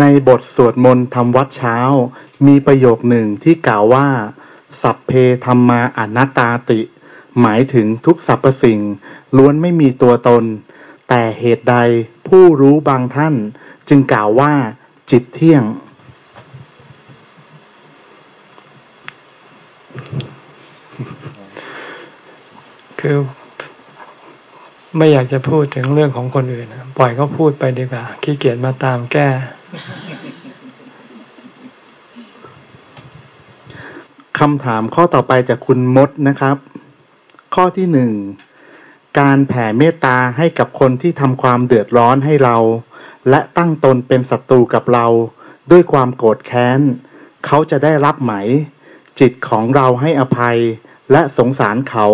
ในบทสวดมนต์ทำวัดเช้า มีประโยคหนึ่งที่กล่าวว่า สัพเพธรรมาอนัตตาติ หมายถึงทุกสรรพสิ่ง ล้วนไม่มีตัวตน แต่เหตุใดผู้รู้บางท่าน จึงกล่าวว่า จิตเที่ยง คือไม่อยากจะพูดถึงเรื่องของคนอื่นปล่อยเขาพูดไปดีกว่าขี้เกียจมาตามแก้ คำถามข้อต่อไปจากคุณมดนะครับ ข้อที่หนึ่งการแผ่เมตตาให้กับคนที่ทำความเดือดร้อนให้เรา และตั้งตนเป็นศัตรูกับเรา ด้วยความโกรธแค้น เขาจะได้รับไหม จิตของเราให้อภัยและสงสารเขา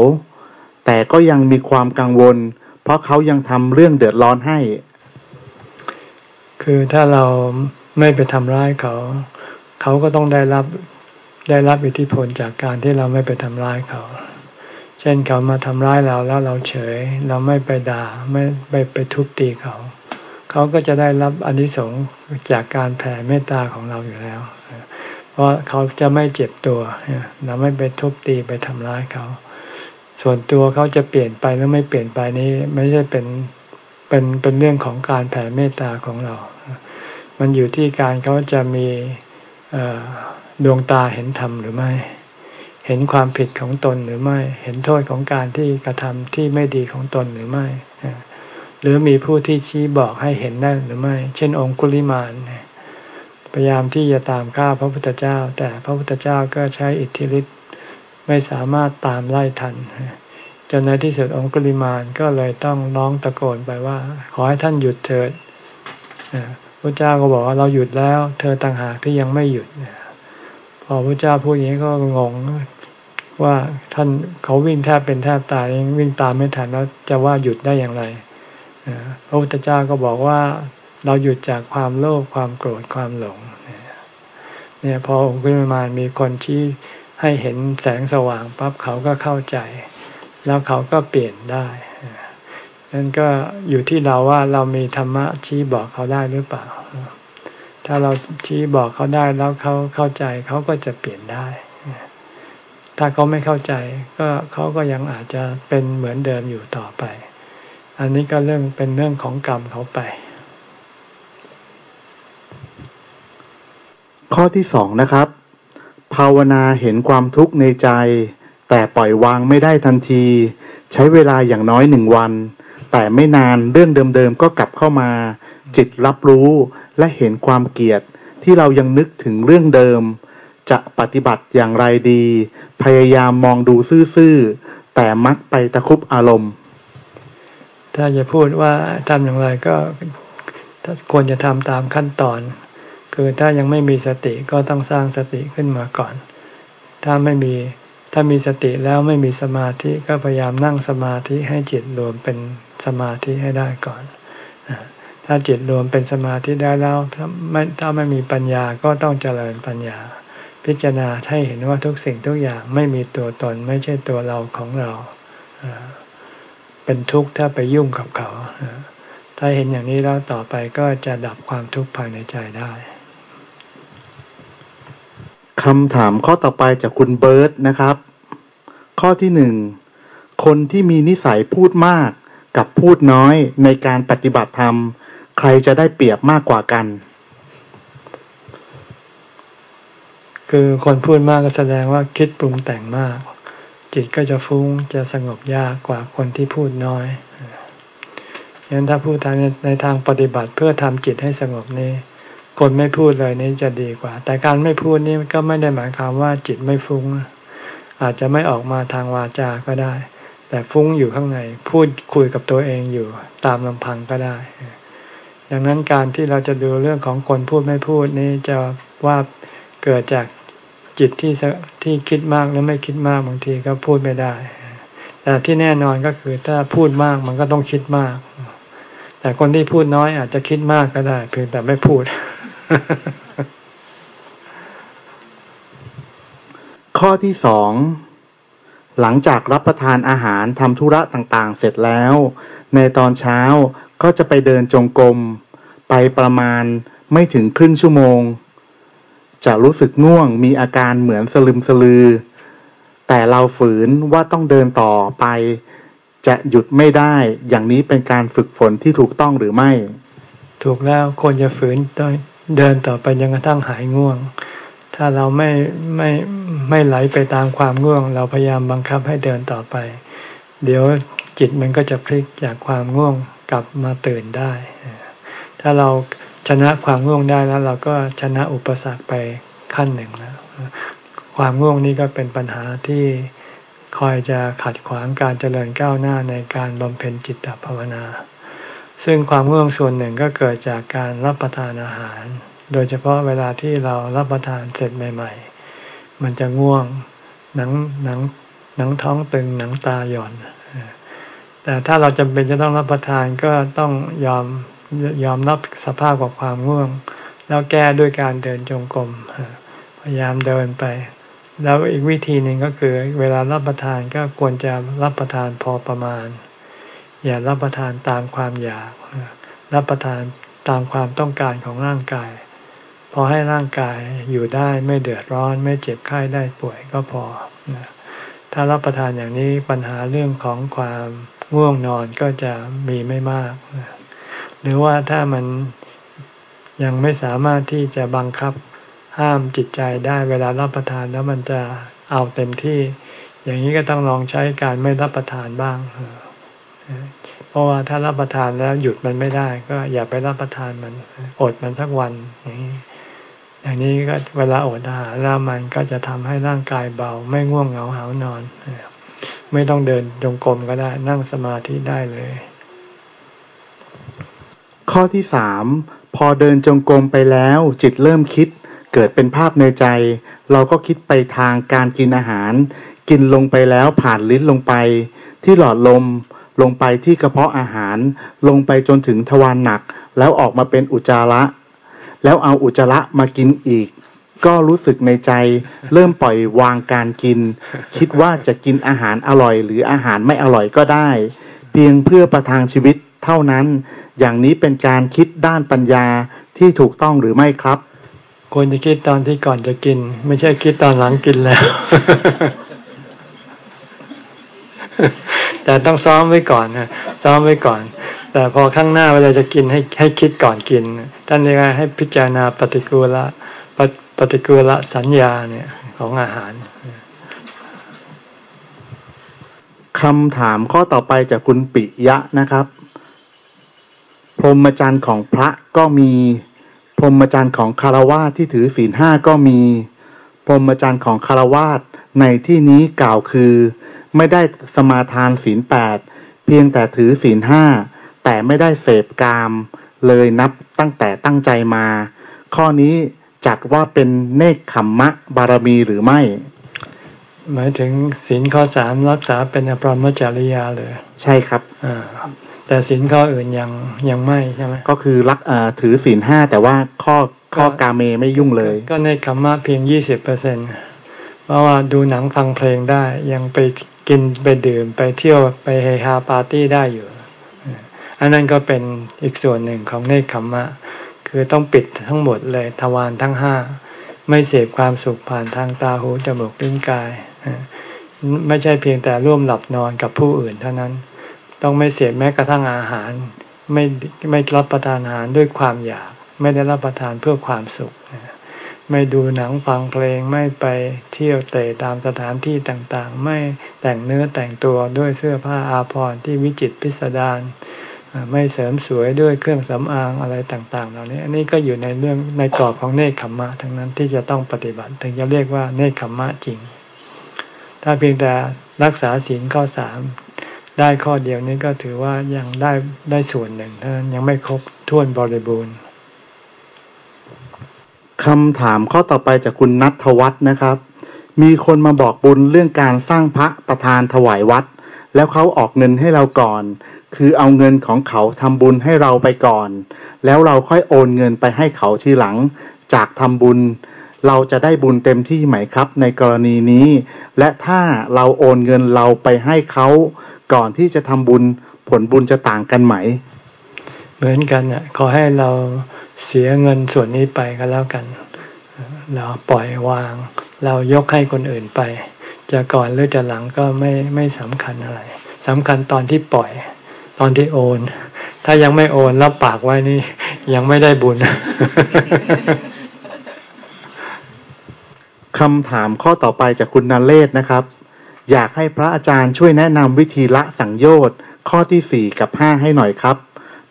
แต่ก็ยังมีความกังวล เพราะเขายังทำเรื่องเดือดร้อนให้ คือถ้าเราไม่ไปทำร้ายเขา เขาก็ต้องได้รับได้รับอิทธิพลจากการที่เราไม่ไปทำร้ายเขา เช่นเขามาทำร้ายเราแล้วเราเฉย เราไม่ไปด่าไม่ไปไปทุบตีเขา เขาก็จะได้รับอนิสงส์จากการแผ่เมตตาของเราอยู่แล้ว ราะเขาจะไม่เจ็บตัวเราไม่ไปทุบตีไปทำร้ายเขา ส่วนตัวเขาจะเปลี่ยนไปหรือไม่เปลี่ยนไปนี้ไม่ใช่เป็นเป็นเป็นเรื่องของการแผ่เมตตาของเรา มันอยู่ที่การเขาจะมีดวงตาเห็นธรรมหรือไม่ เห็นความผิดของตนหรือไม่ เห็นโทษของการที่กระทำที่ไม่ดีของตนหรือไม่ หรือมีผู้ที่ชี้บอกให้เห็นได้หรือไม่ เช่นองคุลิมานพ ยายามที่จะตามฆ่าพระพุทธเจ้า แต่พระพุทธเจ้าก็ใช้อิทธิฤทธิ์ไม่สามารถตามไล่ทันจนในที่สุดองคุลิมานก็เลยต้องร้องตะโกนไปว่า ขอให้ท่านหยุดเถิดพระเจ้าก็บอกว่าเราหยุดแล้ว เธอต่างหากที่ยังไม่หยุดพอพระเจ้าพูดอย่างนี้ก็งงว่าท่านเขาวิ่งแทบเป็นแทบตายวิ่งตามไม่ทันแล้วจะว่าหยุดได้อย่างไรพระพุทธเจ้าก็บอกว่า เราหยุดจากความโลภความโกรธความหลงเนี่ยพอองค์ขึ้นมามีคนชี้ให้เห็นแสงสว่างปั๊บเขาก็เข้าใจ แล้วเขาก็เปลี่ยนได้นั่นก็อยู่ที่เราว่าเรามีธรรมะชี้บอกเขาได้หรือเปล่า ถ้าเราชี้บอกเขาได้แล้วเขาเข้าใจเขาก็จะเปลี่ยนได้ ถ้าเขาไม่เข้าใจ ก็เขาก็ยังอาจจะเป็นเหมือนเดิมอยู่ต่อไป อันนี้ก็เรื่องเป็นเรื่องของกรรมเขาไป ข้อที่สองนะครับ ภาวนาเห็นความทุกข์ในใจ แต่ปล่อยวางไม่ได้ทันที ใช้เวลาอย่างน้อยหนึ่งวัน แต่ไม่นานเรื่องเดิมๆก็กลับเข้ามา จิตรับรู้และเห็นความเกลียดที่เรายังนึกถึงเรื่องเดิม จะปฏิบัติอย่างไรดี พยายามมองดูซื่อๆแต่มักไปตะคุบอารมณ์ ถ้าจะพูดว่าทำอย่างไรก็ควรจะทำตามขั้นตอน คือถ้ายังไม่มีสติก็ต้องสร้างสติขึ้นมาก่อน ถ้าไม่มีถ้ามีสติแล้วไม่มีสมาธิก็พยายามนั่งสมาธิให้จิตรวมเป็นสมาธิให้ได้ก่อน ถ้าจิตรวมเป็นสมาธิได้แล้วถ้าไม่ถ้าไม่มีปัญญาก็ต้องเจริญปัญญา พิจารณาให้เห็นว่าทุกสิ่งทุกอย่างไม่มีตัวตนไม่ใช่ตัวเราของเรา เป็นทุกข์ถ้าไปยุ่งกับเขา ถ้าเห็นอย่างนี้แล้วต่อไปก็จะดับความทุกข์ภายในใจได้ คำถามข้อต่อไปจากคุณเบิร์ตนะครับ ข้อที่หนึ่งคนที่มีนิสัยพูดมากกับพูดน้อยในการปฏิบัติธรรม ใครจะได้เปรียบมากกว่ากัน คือคนพูดมากก็แสดงว่าคิดปรุงแต่งมาก จิตก็จะฟุ้งจะสงบยากกว่าคนที่พูดน้อยงั้นถ้าพูดทางในทางปฏิบัติเพื่อทำจิตให้สงบนี่ คนไม่พูดเลยนี่จะดีกว่า แต่การไม่พูดนี่ก็ไม่ได้หมายความว่าจิตไม่ฟุ้ง อาจจะไม่ออกมาทางวาจาก็ได้ แต่ฟุ้งอยู่ข้างในพูดคุยกับตัวเองอยู่ตามลำพังก็ได้ ดังนั้นการที่เราจะดูเรื่องของคนพูดไม่พูดนี่จะว่าเกิดจากจิตที่ที่คิดมากหรือไม่คิดมากบางทีก็พูดไม่ได้ แต่ที่แน่นอนก็คือถ้าพูดมากมันก็ต้องคิดมาก แต่คนที่พูดน้อยอาจจะคิดมากก็ได้ เพียงแต่ไม่พูด ข้อที่สองหลังจากรับประทานอาหารทำธุระต่างๆ เสร็จแล้ว ในตอนเช้าก็จะไปเดินจงกรมไปประมาณไม่ถึงครึ่งชั่วโมง จะรู้สึกง่วงมีอาการเหมือนสลึมสลือ แต่เราฝืนว่าต้องเดินต่อไป จะหยุดไม่ได้ อย่างนี้เป็นการฝึกฝนที่ถูกต้องหรือไม่ ถูกแล้วควรจะฝืน เดินต่อไปจนกระทั่งหายง่วง ถ้าเราไม่ไม่ไม่ไหลไปตามความง่วง เราพยายามบังคับให้เดินต่อไป เดี๋ยวจิตมันก็จะพลิกจากความง่วงกลับมาตื่นได้ ถ้าเราชนะความง่วงได้แล้ว เราก็ชนะอุปสรรคไปขั้นหนึ่งแล้ว ความง่วงนี้ก็เป็นปัญหาที่คอยจะขัดขวางการเจริญก้าวหน้าในการบำเพ็ญจิตตภาวนา ซึ่งความง่วงส่วนหนึ่งก็เกิดจากการรับประทานอาหาร โดยเฉพาะเวลาที่เรารับประทานเสร็จใหม่ ๆ มันจะง่วงหนังหนังหนังท้องตึงหนังตาหย่อน แต่ถ้าเราจำเป็นจะต้องรับประทานก็ต้องยอมยอมรับสภาพของความง่วง แล้วแก้ด้วยการเดินจงกรมพยายามเดินไป แล้วอีกวิธีหนึ่งก็คือ เวลารับประทานก็ควรจะรับประทานพอประมาณ อย่ารับประทานตามความอยาก รับประทานตามความต้องการของร่างกาย พอให้ร่างกายอยู่ได้ไม่เดือดร้อน ไม่เจ็บไข้ได้ป่วยก็พอ ถ้ารับประทานอย่างนี้ปัญหาเรื่องของความง่วงนอนก็จะมีไม่มาก หรือว่าถ้ามันยังไม่สามารถที่จะบังคับห้ามจิตใจได้เวลารับประทานแล้วมันจะเอาเต็มที่ อย่างนี้ก็ต้องลองใช้การไม่รับประทานบ้างเเพราะว่าถ้ารับประทานแล้วหยุดมันไม่ได้ ก็อย่าไปรับประทานมัน อดมันสักวันอย่างนี้อย่างนี้ก็เวลาอดอาหารแล้วมันก็จะทำให้ร่างกายเบา ไม่ง่วงเหงาหานอน ไม่ต้องเดินจงกรมก็ได้นั่งสมาธิได้เลย ข้อที่สามพอเดินจงกรมไปแล้ว จิตเริ่มคิด เกิดเป็นภาพในใจ เราก็คิดไปทางการกินอาหาร กินลงไปแล้วผ่านลิ้นลงไป ที่หลอดลม ลงไปที่กระเพาะอาหาร ลงไปจนถึงทวารหนัก แล้วออกมาเป็นอุจจาระ แล้วเอาอุจจาระมากินอีก ก็รู้สึกในใจ เริ่มปล่อยวางการกิน คิดว่าจะกินอาหารอร่อย หรืออาหารไม่อร่อยก็ได้ เพียงเพื่อประทังชีวิตเท่านั้น อย่างนี้เป็นการคิดด้านปัญญาที่ถูกต้องหรือไม่ครับควรจะคิดตอนที่ก่อนจะกิน ไม่ใช่คิดตอนหลังกินแล้ว แต่ต้องซ้อมไว้ก่อนนะซ้อมไว้ก่อน แต่พอข้างหน้าเวลาจะกินให้ให้คิดก่อนกิน ท่านเรียกให้พิจารณาปฏิกูละปฏิกูละสัญญาเนี่ยของอาหารคำถามข้อต่อไปจากคุณปิยะนะครับ พรหมจรรย์ของพระก็มี พรหมจรรย์ของคารวาสที่ถือศีลห้าก็มี พรหมจรรย์ของคารวาสในที่นี้กล่าวคือ ไม่ได้สมาทานศีลแปดเพียงแต่ถือศีลห้าแต่ไม่ได้เสพกาม เลยนับตั้งแต่ตั้งใจมา ข้อนี้จัดว่าเป็นเนคขมมะบารมีหรือไม่ หมายถึงศีลข้อสามรักษาเป็นอภรมจริยาเลย ใช่ครับอ่าแต่ศีลข้ออื่นยังยังไม่ใช่ไหมก็คือรักถือศีลห้าแต่ว่าข้อข้อกาเมไม่ยุ่งเลย ก็ในคำว่าเพียงยี่สิบเปอร์เซ็นเพราะว่าดูหนังฟังเพลงได้ยังไป กินไปดื่มไปเที่ยวไปเฮฮาปาร์ตี้ได้อยู่ อันนั้นก็เป็นอีกส่วนหนึ่งของเนคขมมะ คือต้องปิดทั้งหมดเลยทวารทั้งห้าไม่เสพความสุขผ่านทางตาหูจมูกลิ้นกาย ไม่ใช่เพียงแต่ร่วมหลับนอนกับผู้อื่นเท่านั้น ต้องไม่เสียแม้กระทั่งอาหาร ไม่ไม่รับประทานอาหารด้วยความอยาก ไม่ได้รับประทานเพื่อความสุข ไม่ดูหนังฟังเพลงไม่ไปเที่ยวเตะตามสถานที่ต่างๆ ไม่แต่งเนื้อแต่งตัวด้วยเสื้อผ้าอาภรณ์ที่วิจิตพิสดารไม่เสริมสวยด้วยเครื่องสำอางอะไรต่าง ๆ เหล่านี้อันนี้ก็อยู่ในเรื่องในกรอบของเนคขมมะทั้งนั้นที่จะต้องปฏิบัติ ถึงจะเรียกว่าเนคขมมะจริง ถ้าเพียงแต่รักษาศีลข้อสามได้ข้อเดียวนี้ก็ถือว่ายังได้ได้ส่วนหนึ่งเท่านั้นยังไม่ครบถ้วนบริบูรณ์ คำถามข้อต่อไปจากคุณนัทวัฒน์นะครับ มีคนมาบอกบุญเรื่องการสร้างพระประธานถวายวัด แล้วเขาออกเงินให้เราก่อน คือเอาเงินของเขาทำบุญให้เราไปก่อน แล้วเราค่อยโอนเงินไปให้เขาทีหลัง จากทำบุญ เราจะได้บุญเต็มที่ไหมครับในกรณีนี้ และถ้าเราโอนเงินเราไปให้เขาก่อนที่จะทำบุญผลบุญจะต่างกันไหม เหมือนกันอะขอให้เรา เสียเงินส่วนนี้ไปก็แล้วกัน เราปล่อยวาง เรายกให้คนอื่นไป จะก่อนหรือจะหลังก็ไม่ไม่สำคัญอะไรสำคัญตอนที่ปล่อย ตอนที่โอน ถ้ายังไม่โอนรับปากไว้นี่ ยังไม่ได้บุญคำถามข้อต่อไปจากคุณนาเลศนะครับ อยากให้พระอาจารย์ช่วยแนะนำวิธีละสังโยชน์ข้อที่สี่กับห้าให้หน่อยครับ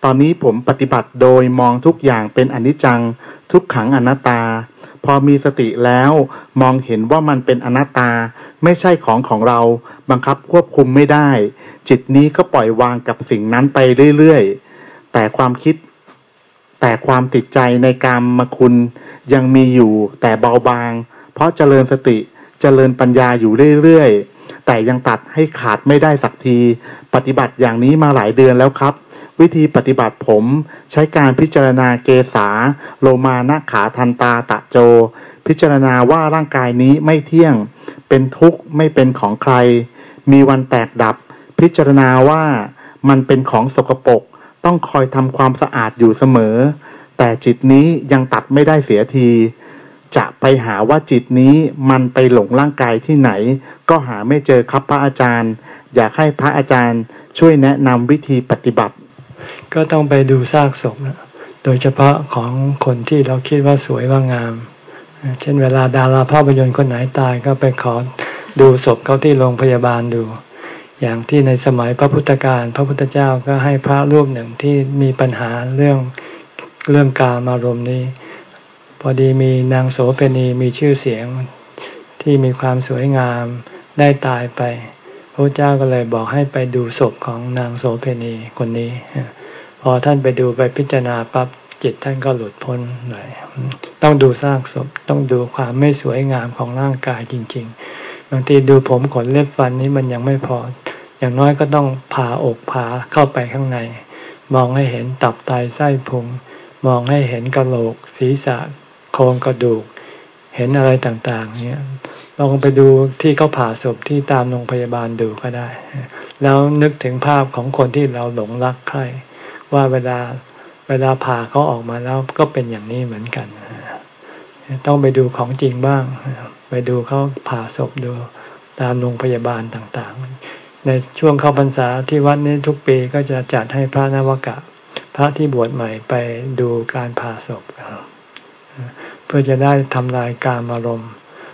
ตอนนี้ผมปฏิบัติโดยมองทุกอย่างเป็นอนิจจัง ทุกขังอนัตตา พอมีสติแล้วมองเห็นว่ามันเป็นอนัตตา ไม่ใช่ของของเรา บังคับควบคุมไม่ได้ จิตนี้ก็ปล่อยวางกับสิ่งนั้นไปเรื่อยๆ แต่ความคิด แต่ความติดใจในกรรมคุณยังมีอยู่แต่เบาบาง เพราะเจริญสติเจริญปัญญาอยู่เรื่อยๆ แต่ยังตัดให้ขาดไม่ได้สักที ปฏิบัติอย่างนี้มาหลายเดือนแล้วครับ วิธีปฏิบัติผม ใช้การพิจารณาเกษาโลมานาขาทันตาตะโจ พิจารณาว่าร่างกายนี้ไม่เที่ยง เป็นทุกข์ไม่เป็นของใคร มีวันแตกดับ พิจารณาว่ามันเป็นของสกปรกต้องคอยทำความสะอาดอยู่เสมอ แต่จิตนี้ยังตัดไม่ได้เสียที จะไปหาว่าจิตนี้มันไปหลงร่างกายที่ไหน ก็หาไม่เจอครับพระอาจารย์ อยากให้พระอาจารย์ช่วยแนะนำวิธีปฏิบัติ ก็ต้องไปดูซากศพโดยเฉพาะของคนที่เราคิดว่าสวยว่างาม เช่นเวลาดาราภาพยนตร์คนไหนตายก็ไปขอดูศพเขาที่โรงพยาบาลดู อย่างที่ในสมัยพระพุทธการพระพุทธเจ้าก็ให้พระรูปหนึ่งที่มีปัญหาเรื่องเรื่องการมารมนี้ พอดีมีนางโสเภณีมีชื่อเสียงที่มีความสวยงามได้ตายไป พระเจ้าก็เลยบอกให้ไปดูศพของนางโสเภณีคนนี้ พอท่านไปดูไปพิจารณาปั๊บจิตท่านก็หลุดพ้นหน่อยต้องดูซากศพต้องดูความไม่สวยงามของร่างกายจริง ๆ บางทีดูผมขนเล็บฟันนี้มันยังไม่พอ อย่างน้อยก็ต้องผ่าอกผ่าเข้าไปข้างใน มองให้เห็นตับไตไส้พุง มองให้เห็นกระโหลก ศีรษะโครงกระดูก เห็นอะไรต่างๆเนี่ยลองไปดูที่เขาผ่าศพที่ตามโรงพยาบาลดูก็ได้ แล้วนึกถึงภาพของคนที่เราหลงรักใคร ว่าเวลาเวลาผ่าเขาออกมาแล้วก็เป็นอย่างนี้เหมือนกัน ต้องไปดูของจริงบ้าง ไปดูเขาผ่าศพดูตามโรงพยาบาลต่างๆ ในช่วงเข้าพรรษาที่วัดนี้ทุกปีก็จะจัดให้พระนวกะ พระที่บวชใหม่ไปดูการผ่าศพเพื่อจะได้ทำลายการอารมณ์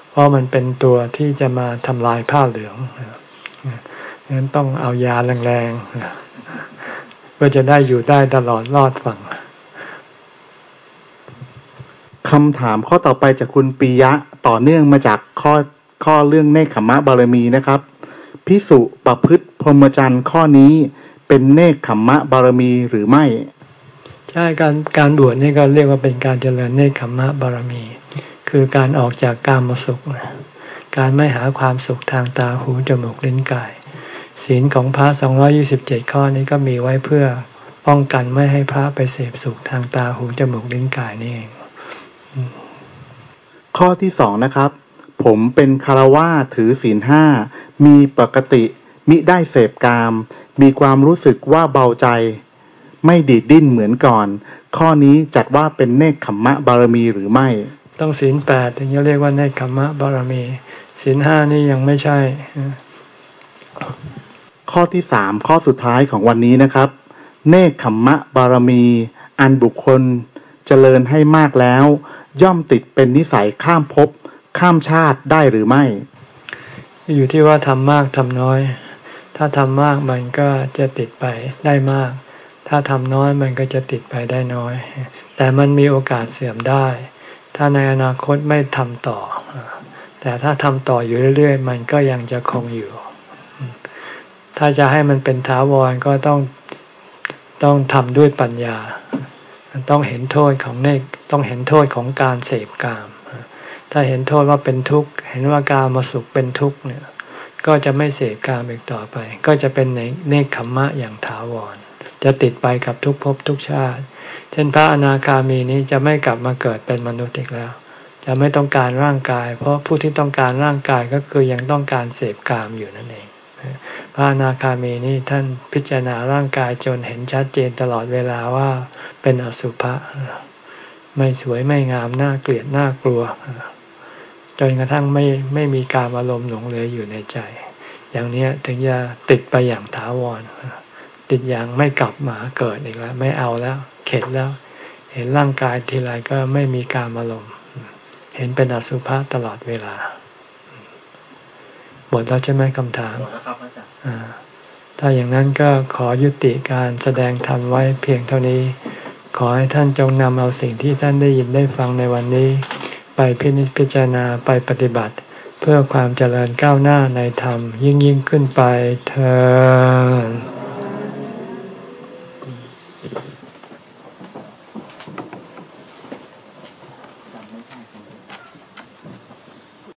เพราะมันเป็นตัวที่จะมาทำลายผ้าเหลืองงั้นต้องเอายาแรงๆ เพื่อจะได้อยู่ได้ตลอดรอดฝั่งคำถามข้อต่อไปจากคุณปิยะต่อเนื่องมาจากข้อข้อเรื่องเนคขมะบารมีนะครับพิสุประพฤติพรหมจรรย์ข้อนี้เป็นเนคขมะบารมีหรือไม่ ใช่การการบวชนี่ก็เรียกว่าเป็นการเจริญเนคขมะบารมี คือการออกจากกามสุข การไม่หาความสุขทางตาหูจมูกลิ้นกาย ศีลของพระ 227 ข้อนี้ก็มีไว้เพื่อป้องกันไม่ให้พระไปเสพสุขทางตาหูจมูกลิ้นกายนี่เอง ข้อที่สองนะครับ ผมเป็นคารวาถือศีลห้ามีปกติมิได้เสพกาม มีความรู้สึกว่าเบาใจ ไม่ดีดดิ้นเหมือนก่อน ข้อนี้จัดว่าเป็นเนคขมมะบารมีหรือไม่ ต้องศีลแปดถึงจะเรียกว่าเนคขมมะบารมีศีลห้านี่ยังไม่ใช่ ข้อที่สามข้อสุดท้ายของวันนี้นะครับ เนคขมมะบารมี อันบุคคลเจริญให้มากแล้ว ย่อมติดเป็นนิสัยข้ามภพข้ามชาติได้หรือไม่ อยู่ที่ว่าทำมากทำน้อย ถ้าทำมากมันก็จะติดไปได้มาก ถ้าทำน้อยมันก็จะติดไปได้น้อย แต่มันมีโอกาสเสื่อมได้ ถ้าในอนาคตไม่ทำต่อ แต่ถ้าทำต่ออยู่เรื่อยๆ มันก็ยังจะคงอยู่ ถ้าจะให้มันเป็นท้าวรก็ต้องต้องทำด้วยปัญญา ต้องเห็นโทษของเนกต้องเห็นโทษของการเสพกาม ถ้าเห็นโทษว่าเป็นทุกข์ เห็นว่ากามาสุขเป็นทุกข์เนี่ย ก็จะไม่เสพกามอีกต่อไป ก็จะเป็นในเนคขมมะอย่างถาวร จะติดไปกับทุกภพทุกชาติ เช่นพระอนาคามีนี้จะไม่กลับมาเกิดเป็นมนุษย์อีกแล้ว จะไม่ต้องการร่างกาย เพราะผู้ที่ต้องการร่างกายก็คือยังต้องการเสพกามอยู่นั่นเอง พระอนาคามีนี้ท่านพิจารณาร่างกายจนเห็นชัดเจนตลอดเวลาว่าเป็นอสุภะไม่สวยไม่งามน่าเกลียดน่ากลัว จนกระทั่งไม่ไม่มีการอารมณ์หลงเหลืออยู่ในใจ อย่างนี้ถึงจะติดไปอย่างถาวร ติดอย่างไม่กลับมาเกิดอีกแล้ว ไม่เอาแล้ว เข็ดแล้ว เห็นร่างกายทีไรก็ไม่มีการอารมณ์ เห็นเป็นอสุภะตลอดเวลา หมดแล้วใช่ไหมคำถามหมดแล้วครับอาจารย์ถ้าอย่างนั้นก็ขอยุติการแสดงธรรมไว้เพียงเท่านี้ ขอให้ท่านจงนำเอาสิ่งที่ท่านได้ยินได้ฟังในวันนี้ ไปพินิจพิจารณาไปปฏิบัติ เพื่อความเจริญก้าวหน้าในธรรมยิ่งยิ่งขึ้นไปเธอ